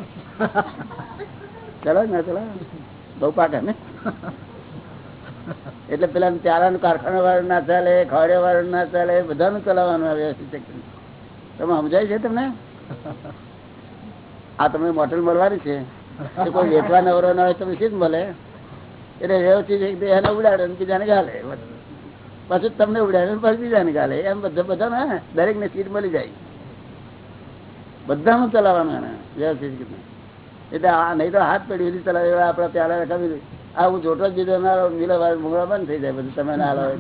ચલાવે ને ચલાવે બહુ પાકે ને? એટલે પેલા ત્યારાનું કારખાના વાળું ના ચાલે ખોડે વાળું ના ચાલે બધાનું ચલાવવાનું વ્યવસ્થિત તમે સમજાય છે તમને? આ તમને મોટલ મળવાની છે. એ કોઈ વેચવા નવરો ના હોય તમે સીધ મળે. એટલે વ્યવસ્થિત એને ઉડાડે બીજાને ગાલે. પાછું તમને ઉડાડે પાછું બીજાને ગાલે. એમ બધા બધા દરેક ને સીટ મળી જાય. બધાનું ચલાવવાનું એને. વ્યવસ્થિત એટલે આ નહીં તો હાથ પેઢી સુધી ચલાવે એવા આપણા પ્યાલા રખાવી આ હું જોટો જીધો ના મિલો વાર મુંગળા બંધ થઈ જાય બધું. તમે ના લાવે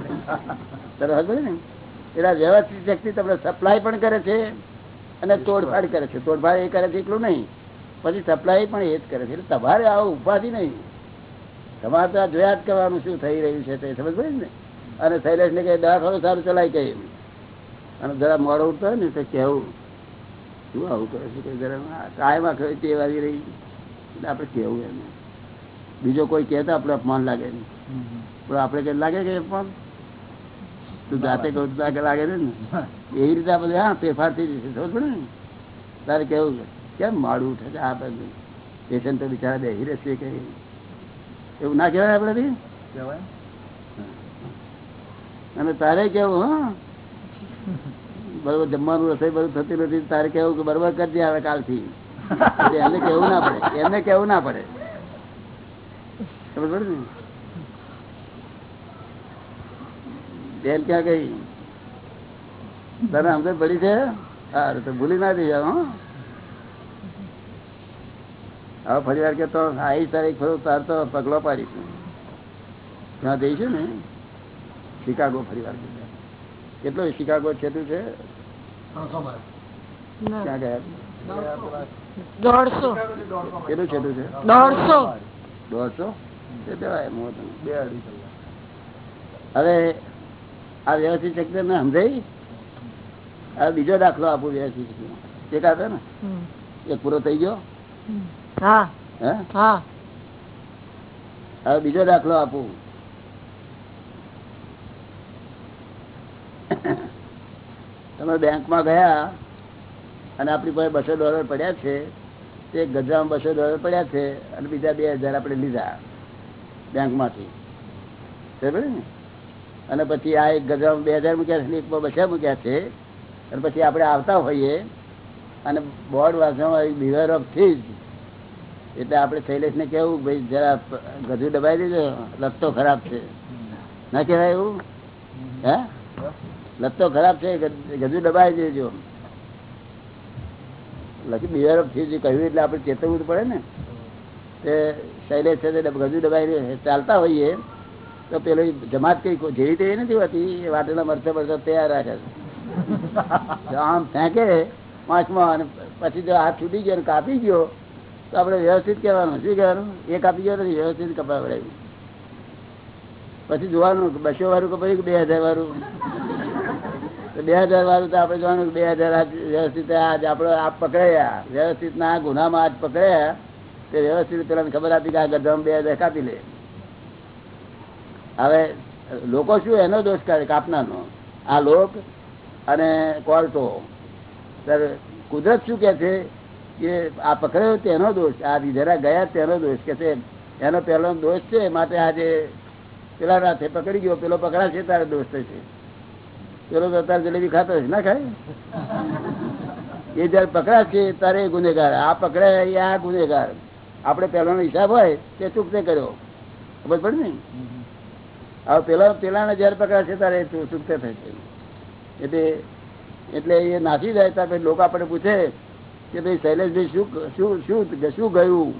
તરફ ને? એટલે વ્યવસ્થિત શક્તિ તમને સપ્લાય પણ કરે છે અને તોડફાડ કરે છે. તોડફાડ એ કરે છે એટલું નહીં. પછી સપ્લાય પણ એ જ કરે છે. એટલે તમારે આવું ઉપાધિ નહીં. તમારે તો આ જોયા જ કરવાનું શું થઈ રહ્યું છે તે સમજ પડે ને? અને શૈલેષને ને કે દવાખાનું સારું ચલાય કહે અને જરા મોડો ઉઠતો હોય ને તો કેવું શું આવું કરે છે કે જરા કાયમ આખરે તે વાળી રહી? એટલે આપણે કહેવું એને બીજો કોઈ કહેતા આપણે અપમાન લાગે નહીં. પણ આપણે કે લાગે કે અપમાન તું જાતે કહું લાગે ને. એવી રીતે આપણે હા ફેરફાર થઈ જશે. સમજ પડે ને? તારે કેવું છે. કેમ માળું છે? આ બધું. પેશન્ટ તો બિચારા બેસી રહેશે કે એવું ના કહેવાય આપણે બી? કહેવાય. અને તારે કેવું હા? બરોબર જમવાનું રસોઈ બધું થતી નથી તારે કેવું કે બરોબર કરજે આવે કાલથી. એમને કેવું ના પડે. એમને કેવું ના પડે. ખબર પડે ને? બેન ક્યાં ગઈ? તને સમજ પડી છે? હા તો ભૂલી ના જઈ જાવ હં? હવે ફરી વાર કે તો આવીશ તારીખ ફરું તાર તો પગલો પાડીશું. ત્યાં જઈશું ને શિકાગો ફરી વાર કેટલો શિકાગો છેટું છે? ક્યાં ગયા? દોઢસો. કેટલું છેટું છે? દોઢસો. દોઢસો? એમ હોતું. બે અઢી હવે આ વ્યવસ્થિત શક્તિ ને સમજાઈ આ બીજો દાખલો આપું વ્યવસ્થિત શક્તિનો. એક આપે ને. એક પૂરો થઈ ગયો? હવે બીજો દાખલો આપું. તમે બેંકમાં ગયા અને આપણી પાસે બસો ડોલર પડ્યા છે તે ગજામાં બસો ડોલર પડ્યા છે અને બીજા બે હજાર આપણે લીધા બેંકમાંથી. બરાબર ને? અને પછી આ એક ગજામાં બે હજાર મૂક્યા છે એક એકમાં બસો મૂક્યા છે અને પછી આપણે આવતા હોઈએ અને બોર્ડ વાંચવામાં બિવેર ઓફ થીજ એટલે આપણે શૈલેષ ને કેવું, ભાઈ જરા ગધું દબાઈ દેજો લગતો ખરાબ છે. ના કહેવાય એવું? હે? લગતો ખરાબ છે, ગધું દબાઈ દેજો. લખી થીજ કહ્યું એટલે આપણે ચેતવવું પડે ને. તે શૈલેષ છે ગધું દબાઈ ચાલતા હોઈએ, તો પેલો જમાત કઈ જેવી તેવી નથી હોતી, એ વાટેલા મરચા મરચા તૈયાર રાખે છે. આમ ફેંકે પાંચમાં અને પછી જો હાથ છૂટી ગયો કાપી ગયો તો આપણે વ્યવસ્થિત કહેવાનું. શું કહેવાનું? એક આપી ગયો વ્યવસ્થિત કપાવડાવ્યું પછી જોવાનું બસો વાળું કે બે હજાર વાળું? બે હજાર વાળું તો આપણે જોવાનું બે હજાર વ્યવસ્થિત આજ આપણે આ પકડાયા. વ્યવસ્થિત ના ગુનામાં આજ પકડાયા. તે વ્યવસ્થિત પેલા ખબર આપી કે આ ગધામાં બે હજાર કાપી લે. હવે લોકો શું એનો દોષ કાઢે? કાપનાનો. આ લોક અને કોર્ટો કુદરત શું કે છે? કે આ પકડાયો તેનો દોષ, આ વિધેરા ગયા તેનો દોષ, કે છે એનો પહેલો દોષ છે, માટે આજે પેલા રાતે પકડી ગયો, પેલો પકડાશે તારે દોષ થશે. પેલો તો તારે જલેબી ખાતો હશે, ના ખાય? એ જયારે પકડાશે તારે ગુનેગાર, આ પકડાય એ આ ગુનેગાર. આપણે પહેલાનો હિસાબ હોય તે ચૂકતે કર્યો. ખબર પડે ને? હવે પેલા પેલાને જયારે પકડાશે તારે એ ચૂ- ચૂકતે થશે. એટલે એટલે એ નાસી જાય ત્યારે લોકો આપણે પૂછે કે ભાઈ શૈલેષભાઈ શું શું શું શું ગયું?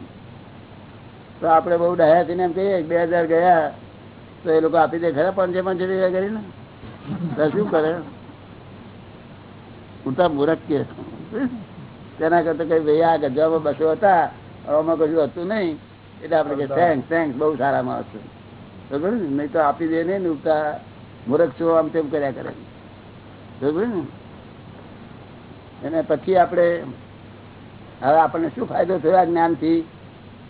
તો આપણે બહુ ડહ્યા થઈને એમ કહીએ, બે હજાર ગયા, તો એ લોકો આપી દે ખરા, પાંચે પાંચે રૂપિયા કરીને? તો શું કરે? ઉતા મૂરખ કે તેના કરતા કઈ ભાઈ આ ગજામાં બસો હતા આમાં કશું હતું નહીં. એટલે આપણે કે થેન્ક્સ થેન્ક્સ બહુ સારામાં છે. બરોબર ને? નહીં તો આપી દે નહીં ને ઉતા મૂરખ છો આમ તેમ કર્યા કરે. બરોબર ને? અને પછી આપણે હવે આપણને શું ફાયદો થયો આ જ્ઞાનથી?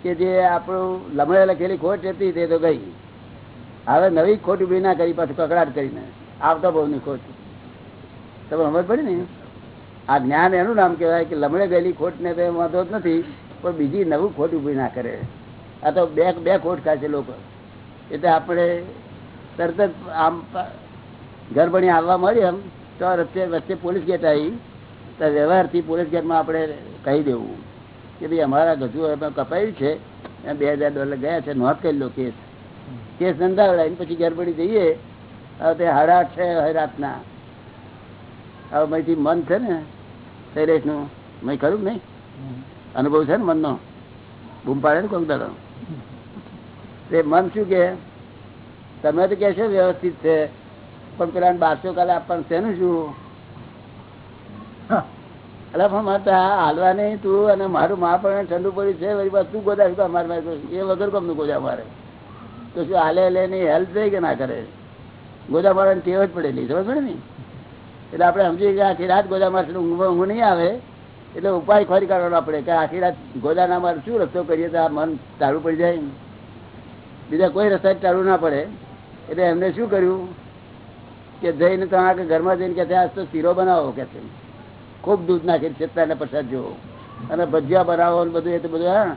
કે જે આપણું લમણે લખેલી ખોટ હતી તે તો ગઈ. હવે નવી ખોટ ઊભી ના કરી, પાછું કકડાટ કરીને. આવતા બહુની ખોટ. તમે સમજ પડી ને? આ જ્ઞાન એનું નામ કહેવાય કે લમડે ગયેલી ખોટ ને તો વાંધો જ નથી, પણ બીજી નવું ખોટ ઊભી ના કરે. આ તો બે બે ખોટ ખાય છે લોકો. એટલે આપણે તરત જ આમ બની આવવા મળી એમ, તો વચ્ચે વચ્ચે પોલીસ ગેટ આવી. તો વ્યવહારથી પોલીસ ગેટમાં આપણે કહી દેવું કે ભાઈ અમારા ગજુ કપાયું છે બે હજાર ડોલર ગયા છે, નોંધ કરી લો કેસ. કેસ નોંધાવડાવીને પછી ગરબડી જઈએ હવે તે હાડા છે હવે રાતના. હવે મયથી મન છે ને, શૈલેષનું મેં ખરું નહીં? અનુભવ છે ને મનનો? બૂમ પાડે ને કોક દાડો? તે મન શું કે? તમે તો કહેશો વ્યવસ્થિત છે, પણ પેલા બારસો કાલે આપવાનું ને શું? એટલે માતા હાલવા નહીં, તું અને મારું મા પણ ઠંડુ પડ્યું છે તું ગોદા શું મારે મારે એ વગર કોમનું ગોદા મારે. તો શું હાલે હાલે એની હેલ્પ થઈ કે ના કરે? ગોદા મારવાની ટેવ જ પડેલી સમજ ને? એટલે આપણે સમજીએ કે આખી રાત ગોદા મારશે ઊંઘ ઊંઘ નહીં આવે, એટલે ઉપાય ખોરી કાઢવાનો આપણે કે આખી રાત ગોદાના મારે શું રસ્તો કરીએ તો આ મન ટાળું પડી જાય બીજા કોઈ રસ્તા ટાળું ના પડે. એટલે એમને શું કર્યું? કે જઈને તો આગળ ઘરમાં જઈને કે આજ તો શીરો બનાવો, કે છે. ખૂબ દૂધ નાખે ચેતના ને પ્રસાદ જોવો. અને ભજીયા બનાવો ને બધું એ તો બધું, હા,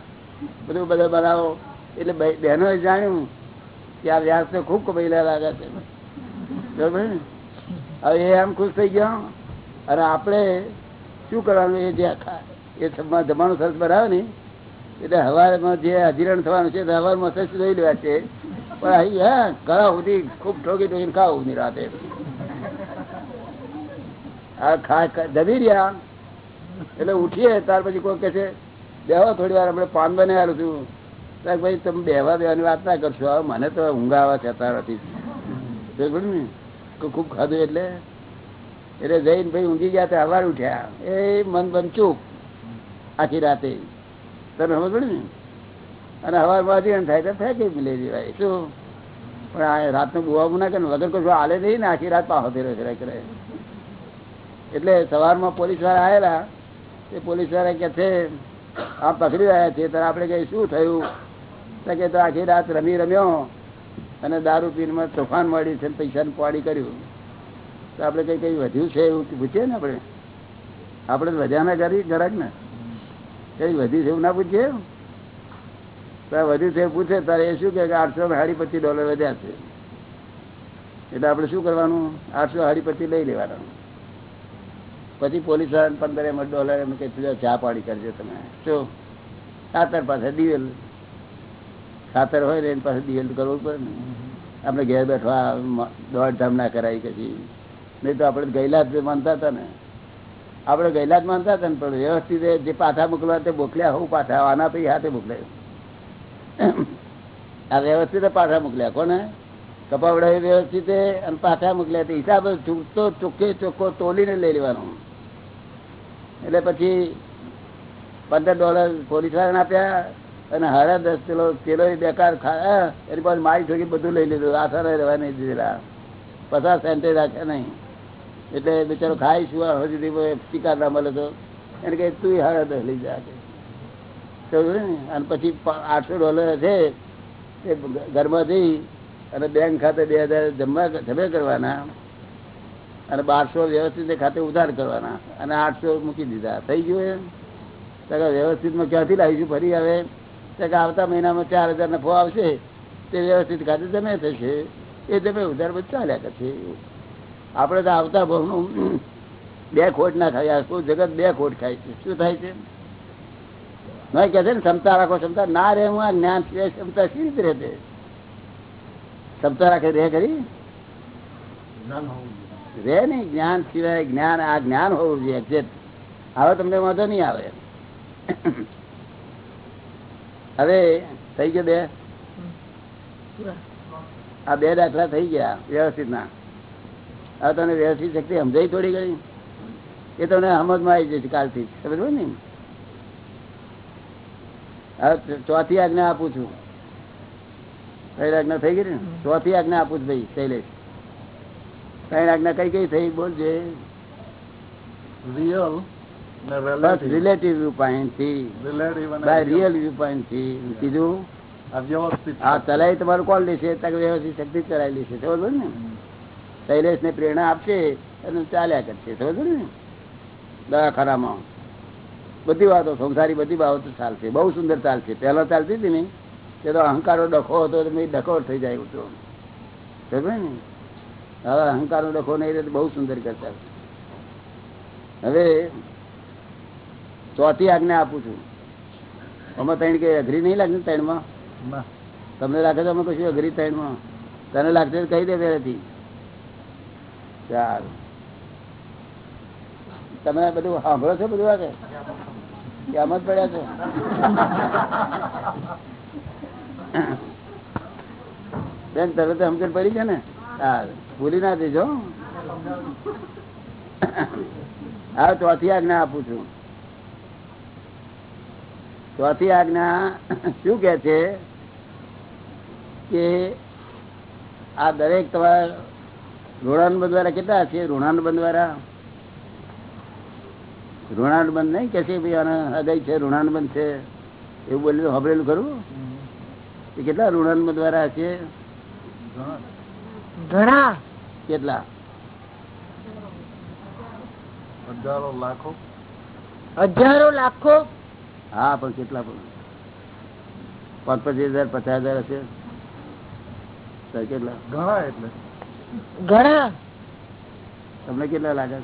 બધું બધું બનાવો. એટલે બહેનોએ જાણ્યું કે આ વ્યાસ ને ખૂબ કમાયેલા લાગે છે. બરાબર હવે એ આમ ખુશ થઈ ગયા. અને આપણે શું કરવાનું એ જે એ જમવા- સરસ બનાવે ને, એટલે હવારમાં જે અધિરણ થવાનું છે હવામાં સરસ લઈ લેવા છે. પણ અહીં, હા, ઘણા સુધી ખૂબ ઠોકી ઠોકીને ખાવું રાતે. જમી રહ્યા. એટલે ઉઠીએ, ત્યાર પછી કોઈ કે છે, બેહો થોડી વાર આપણે પાન બનાવેલું છું. ત્યાં ભાઈ, તમે બેહવા બેવાની વાત ના કરશો. હવે મને તો ઊંઘા આવે છે અત્યારથી ને ખૂબ ખાધું એટલે. એટલે જઈને ભાઈ ઊંઘી ગયા ત્યાં હવાર ઉઠ્યા. એ મન બન ચૂપ આખી રાતે. તને સમજ ને? અને હવારમાં અધીરણ થાય, તો ફેંકી મિલે દેવાય શું? પણ આ રાતનું બુવા ના કરે વગર કશું હાલે નહીં ને, આખી રાત પાહો ફેરા કરે. એટલે સવારમાં પોલીસવાળા આવેલા તે પોલીસવાળા કે છે આ પકડી રહ્યા છે ત્યારે આપણે કઈ શું થયું? તો કે તો આખી રાત રમી રમ્યો અને દારૂ પીનમાં તોફાન મળ્યું છે પૈસાનું પાડી કર્યું તો આપણે કઈ કઈ વધ્યું છે એવું પૂછીએ ને આપણે? આપણે વધ્યા વધ્યાના કરી જરાક ને. કઈ વધ્યું છે એવું ના પૂછીએ? ત્યારે વધ્યું છે પૂછે તારે એ શું કે આઠસો સાડી પચીસ ડોલર વધ્યા છે. એટલે આપણે શું કરવાનું? આઠસો સાડી પચીસ લઈ લેવાના. પછી પોલીસ વાળાને પંદર એમ ડોલર એમ કે ચા પાણી કરજો તમે. શું ખાતર પાસે દિવેલ. ખાતર હોય ને એની પાસે દિવેલ કરવું પડે ને. આપણે ઘેર બેઠવા દોડધામ ના કરાવી પછી નહીં તો આપણે ગયેલા જ માનતા હતા ને. આપણે ગયેલા જ માનતા હતા ને, પણ વ્યવસ્થિત જે પાછા મોકલવા તે મોકલ્યા હોઉં પાછા, આના પછી હાથે મોકલ્યા. આ વ્યવસ્થિત પાછા મોકલ્યા. કોને? કપાવડા વ્યવસ્થિત અને પાછા મોકલ્યા. હિસાબ ચૂકતો, ચોખ્ખે ચોખ્ખો તોલીને લઈ લેવાનો. એટલે પછી પંદર ડોલર પોલીસ વાળાને આપ્યા અને હારા દસ કિલો કિલો બેકાર ખા એની પાસે મારી છોકરી બધું લઈ લીધું. આસારે રહેવા નહીં દીધેલા. પચાસ સેન્ટે રાખ્યા નહીં. એટલે બિચારો ખાઈ શું સુધી શિકાર ના મળે તો? એને કહે, તું હારા દસ લઈ જા. અને પછી આઠસો ડોલર છે તે ઘરમાં જઈ અને બેંક ખાતે બે હજાર જમા જમે કરવાના. અને બારસો વ્યવસ્થિત ખાતે ઉધાર કરવાના. અને આઠસો મૂકી દીધા. થઈ ગયું કે વ્યવસ્થિતમાં ક્યાંથી લાવીશું? ફરી હવે કે આવતા મહિનામાં ચાર હજાર નફો આવશે. તે વ્યવસ્થિત ખાતે જમે થશે. એ જમે ઉધાર બધું ચાલ્યા કરશે આપણે તો આવતા ભાવનું બે ખોટ ના ખાઈ આખું જગત બે ખોટ ખાય છે? શું થાય છે? નહીં કે છે ને, ક્ષમતા રાખો, ક્ષમતા. ના રહે હું આ જ્ઞાન સિવાય ક્ષમતા કેવી રીતે રહેશે ક્ષમતા રાખે રે કરી. રે નહીં જ્ઞાન સિવાય જ્ઞાન આ જ્ઞાન હોવું જોઈએ એક્ઝેક્ટ હવે તમને વાંધો નહીં આવે. હવે થઈ ગયો બે? આ બે દાખલા થઈ ગયા વ્યવસ્થિત ના હવે તમને વ્યવસ્થિત શક્તિ સમજાઈ થોડી ઘણી? એ તમને સમજમાં આવી જશે કાલથી સમજ પડી ને હવે ચોથી આજ્ઞા આપું છું. પહેલી આજ્ઞા થઈ ગઈ ને? ચોથી આજ્ઞા આપું છું ભાઈ શૈલેષ. ત્રણ આજ્ઞા કઈ કઈ થઈ? બોલજે રિયલ રિલેટિવ વ્યૂ આ વ્યવસ્થિત. તમારું કોણ લેશે? વ્યવસ્થિત શક્તિ ચલાવી લેશે. સમજ ને. શૈલેષ ને પ્રેરણા આપશે અને ચાલ્યા કરશે. સમજ ને. દવાખાનામાં. બધી વાતો સંસારી બધી બાબતો ચાલશે. બહુ સુંદર ચાલશે. પહેલા ચાલતી હતી ને તે તો અહંકારો ડખો હતો તો મેં ડખો થઈ જાય સમજે ને. હવે અહંકારનો ડખો નહીં રહે બહુ સુંદર કરતા હવે ચોથી આજ્ઞા આપું છું. આમાં ત્રણ કે અઘરી નહીં લાગે ને ત્રણમાં? તમને લાગે તો અમે કશું અઘરી ત્રણમાં? તને લાગશે કહી દે પહેલેથી. સારું. તમે બધું સાંભળો છો બધું આગળ કે? આમ જ પડ્યા છો? બેન તરત સમજણ પડી છે ને? હા ભૂલી ના દેજો હા ચોથી આજ્ઞા આપું છું. ચોથી આજ્ઞા શું કે છે? કે આ દરેક તમારા ઋણાનુબંધ વાળા કેટલા છે? ઋણાનુબંધ વાળા? ઋણાનુબંધ નહીં કે છે ભાઈ આના હૃદય છે ઋણાનુબંધ છે એવું બોલેલું સાંભળેલું ખરું? એ કેટલા ઋણાનુબંધ વાળા છે? ઘણા. કેટલા? હજારો લાખો. હજારો લાખો? હા પણ કેટલા પણ? પાંચ પચીસ હજાર પચાસ હજાર હશે. તો કેટલા? ઘણા એટલે. ઘણા? તમને કેટલા લાગે.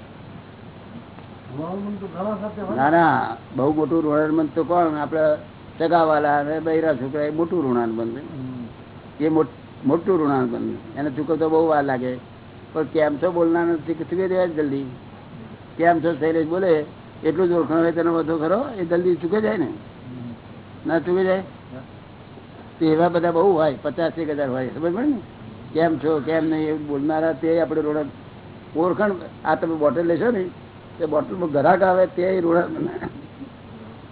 ના ના. બહુ મોટું ઋણાનુબંધ તો કોણ? આપડે ચગાવાલા અને બૈરા છોકરા એ મોટું ઋણાનુબંધ એ મોટ- મોટું ઋણાનુબંધ એને ચૂકવતો બહુ વાર લાગે. પણ કેમ છો બોલનાર નથી? કે ચૂકી દેવાય જલ્દી. કેમ છો શૈલેષ બોલે? એટલું જ ઓળખાણ હોય તેનો વધુ ખરો? એ જલ્દી ચૂકે જાય ને? ના ચૂકે જાય? તો એવા બધા બહુ હોય, પચાસ એક હજાર હોય સમજ પડે ને? કેમ છો, કેમ નહીં? એવું બોલનારા તે આપણે રોડ ઓળખાણ, આ તમે બોટલ લેશો ને, તે બોટલમાં ગ્રાહક આવે તે રોડ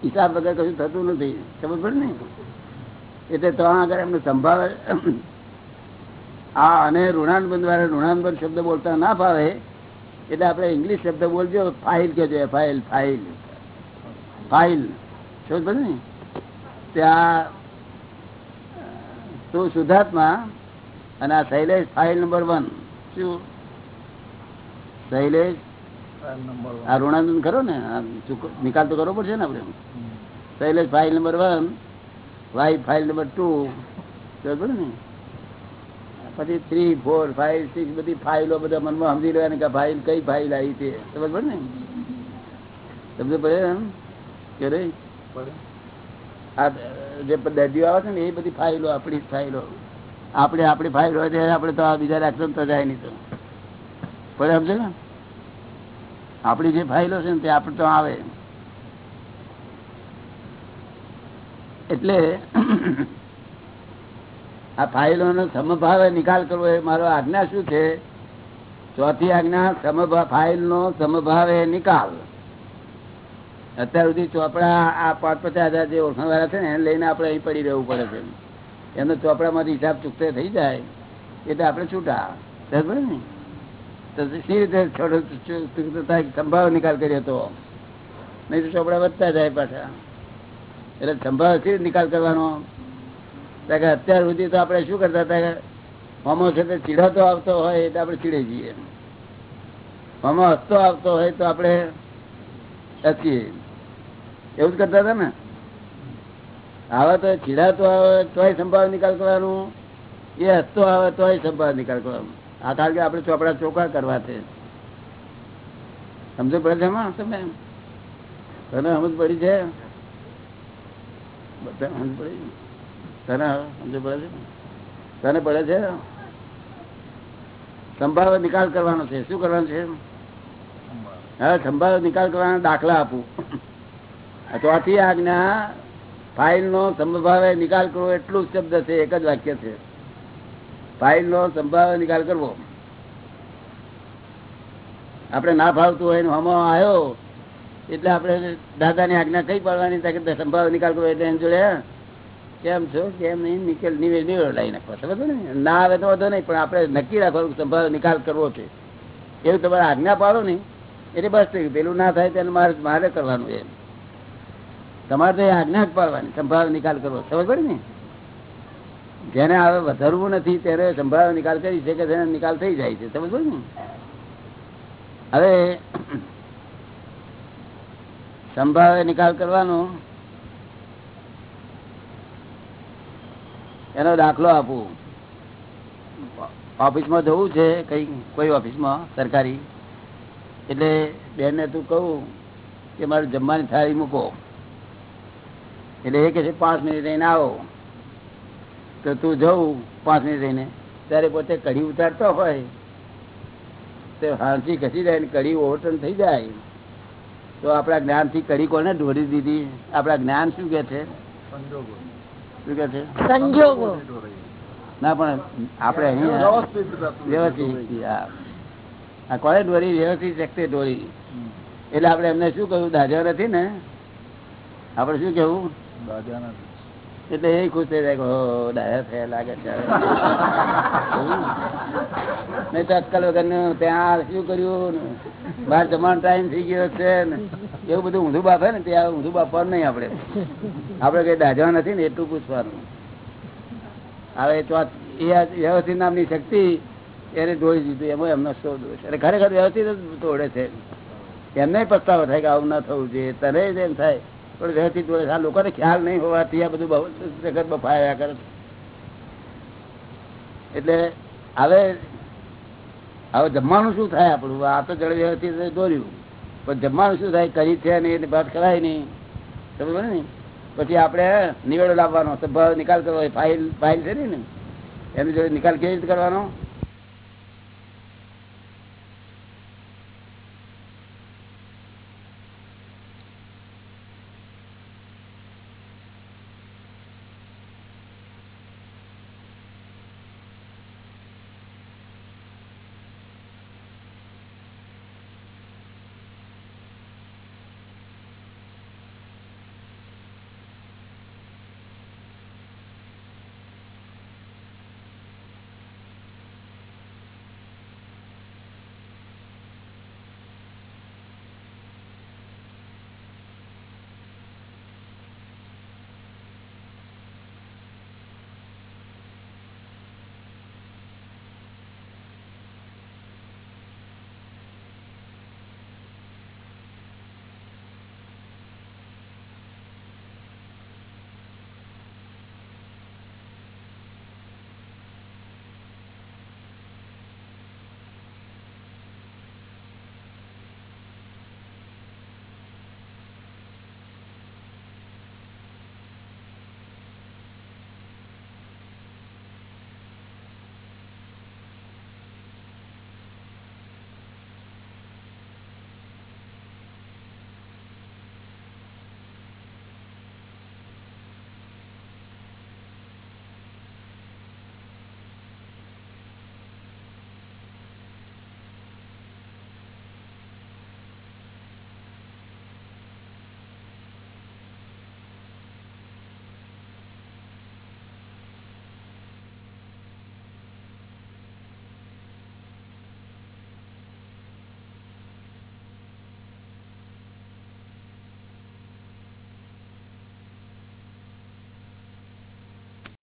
હિસાબ વગર કશું થતું નથી સમજ પડે ને? એટલે તો આગળ એમને સંભાવે આ અને ઋણાનબંધ વાળા ઋણાનબંધ શબ્દ બોલતા ના ફાવે એટલે આપણે ઇંગ્લિશ શબ્દ બોલજો ફાઇલ કહેજો ફાઇલ. ફાઇલ. ફાઇલ શું ને? ત્યાં તો સુધાર્થમાં અને આ શૈલેષ ફાઇલ નંબર વન. શું? શૈલેષ આ ઋણાનંદ ખરો ને? નિકાલ તો કરવો પડશે ને આપણે? શૈલેષ ફાઇલ નંબર વન વાઈ ફાઇલ નંબર ટુ. બરોબર ને? પછી થ્રી ફોર ફાઈવ સિક્સ બધી ફાઇલો બધા મનમાં સમજી લેવાની કે ફાઇલ કઈ ફાઇલ આવી છે. સમજ પડે ને? સમજ પડે એમ? કે આ જે દર્દીઓ આવે છે ને એ બધી ફાઇલો આપણી ફાઇલો આપણે આપણી ફાઇલ હોય ત્યારે આપણે તો આ બીજા રાખશો તો જાય નહીં તો. પડે સમજે ને? આપણી જે ફાઇલો છે ને તે આપણે તો આવે. એટલે આ ફાઇલોનો સમભાવે નિકાલ કરવો એ મારો આજ્ઞા શું છે? ચોથી આજ્ઞા, સમભા, ફાઇલનો સમભાવે નિકાલ. અત્યાર સુધી ચોપડા આ પાંચ પચાસ જે ઓળખાણવાળા છે ને, એને લઈને આપણે અહીં પડી રહેવું પડે છે. એમનો ચોપડામાંથી હિસાબ ચૂકતે થઈ જાય એટલે આપણે છૂટા. બરાબર ને? તો સી રીતે સંભાવ નિકાલ કર્યો તો? નહીં તો ચોપડા વધતા જાય પાછા. એટલે સંભાવ સી નિકાલ કરવાનો? અત્યાર સુધી તો આપણે શું કરતા હતા મામો છે ચીડાતો આવતો હોય તો આપણે ચીડે જઈએ મામો હસતો આવતો હોય તો આપણે હસીએ. એવું જ કરતા હતા ને? આવે તો ચીડાતો આવે તોય સંભાવ નિકાલ કરવાનું, એ હસતો આવે તોય સંભાવ નિકાલ કરવાનો. આ કારણ કે આપણે ચોપડા ચોખ્ખા કરવા છે. સમજો પડે છે તમે? તને સમજ પડી છે? બધા સમજ પડી તને પડે છે? તને સંભાવ નિકાલ કરવાનો છે. શું કરવાનું છે? હા, સંભાવ નિકાલ કરવાના દાખલા આપું. ચોથી આજ્ઞા ફાઇલ નો સંભાવે નિકાલ કરવો એટલું શબ્દ છે, એક જ વાક્ય છે. ફાઇલ નો સંભાવે નિકાલ કરવો. આપણે ના ફાવતું હોય હમો આવ્યો, એટલે આપણે દાદાની આજ્ઞા કઈ પાડવાની? સંભાવ નિકાલ કરવો એટલે એની જોડે કેમ છો? કેમ નહીં? નિકેલ નિવેડ લાવી નાખવા સમજો ને ના આવે તો વાંધો નહીં, પણ આપણે નક્કી રાખવાનું સંભાળ નિકાલ કરવો છે. એવું તમારે આજ્ઞા પાડો ને, એટલે બસ પેલું ના થાય તેને મારે મારે કરવાનું એમ. તમારે તો આજ્ઞા જ પાડવાની, સંભાળ નિકાલ કરવો. સમજ પડે ને? જેને હવે વધારવું નથી ત્યારે સંભાળ નિકાલ કરી છે કે તેનો નિકાલ થઈ જાય છે. સમજ પડી ને? હવે સંભાવે નિકાલ કરવાનો એનો દાખલો આપું. ઓફિસમાં જવું છે, કઈ, કોઈ ઓફિસમાં, સરકારી. એટલે બેનને તું કહું કે મારે જમવાની થાળી મૂકો. એટલે એ કે છે, પાંચ મિનિટ રહીને આવો. તો તું જવું પાંચ મિનિટ રહીને. ત્યારે પોતે કઢી ઉતારતો હોય. તો હાંસી ઘસી જાય ને કઢી ઓવરટર્ન થઈ જાય. તો આપણા જ્ઞાનથી કઢી કોને ઢોળી દીધી? આપણા જ્ઞાન શું કે છે? શું કે છે? સંજોગો. ના પણ આપણે અહીંયા વ્યવસ્થિત. આ કોને દોરી? વ્યવસ્થિત શક્તિ દોરી? એટલે આપણે એમને શું કહ્યું? દાજા નથી ને? આપણે શું કેવું દાદા નથી. એટલે એ ખુશ થઈ જાય ડાયા થયા લાગે છે નહીં તો અક્કલ વગર ત્યાં શું કર્યું? બહાર જમવાનો ટાઈમ થઈ ગયો છે ને. એવું બધું ઊંધું બાફે ને ત્યાં ઊંધું બાફવાનું નહીં આપણે. આપણે કઈ દાજવા નથી ને એટલું પૂછવાનું. હવે તો એ વ્યવસ્થિત નામની શક્તિ એને દોડી દીધું એમાં એમનો શોધ દોષ? અને ખરેખર વ્યવસ્થિત જ તોડે છે. એમને પસ્તાવો થાય કે આવું ના થવું જોઈએ. તને જ એમ થાય. પણ રહેતી છે આ લોકોને ખ્યાલ નહીં હોવાથી આ બધું જગત બફાયા કરે એટલે હવે હવે જમવાનું શું થાય આપણું? આ તો જળ વ્યવસ્થિત દોર્યું. પણ જમવાનું શું થાય? કરી છે નહીં, એની ભાત કરાય નહીં. સમજ ને પછી આપણે નિવેડો લાવવાનો ભાવ નિકાલ કરવો ફાઇલ ફાઇલ છે ને? એની જોડે નિકાલ કેવી રીતે કરવાનો?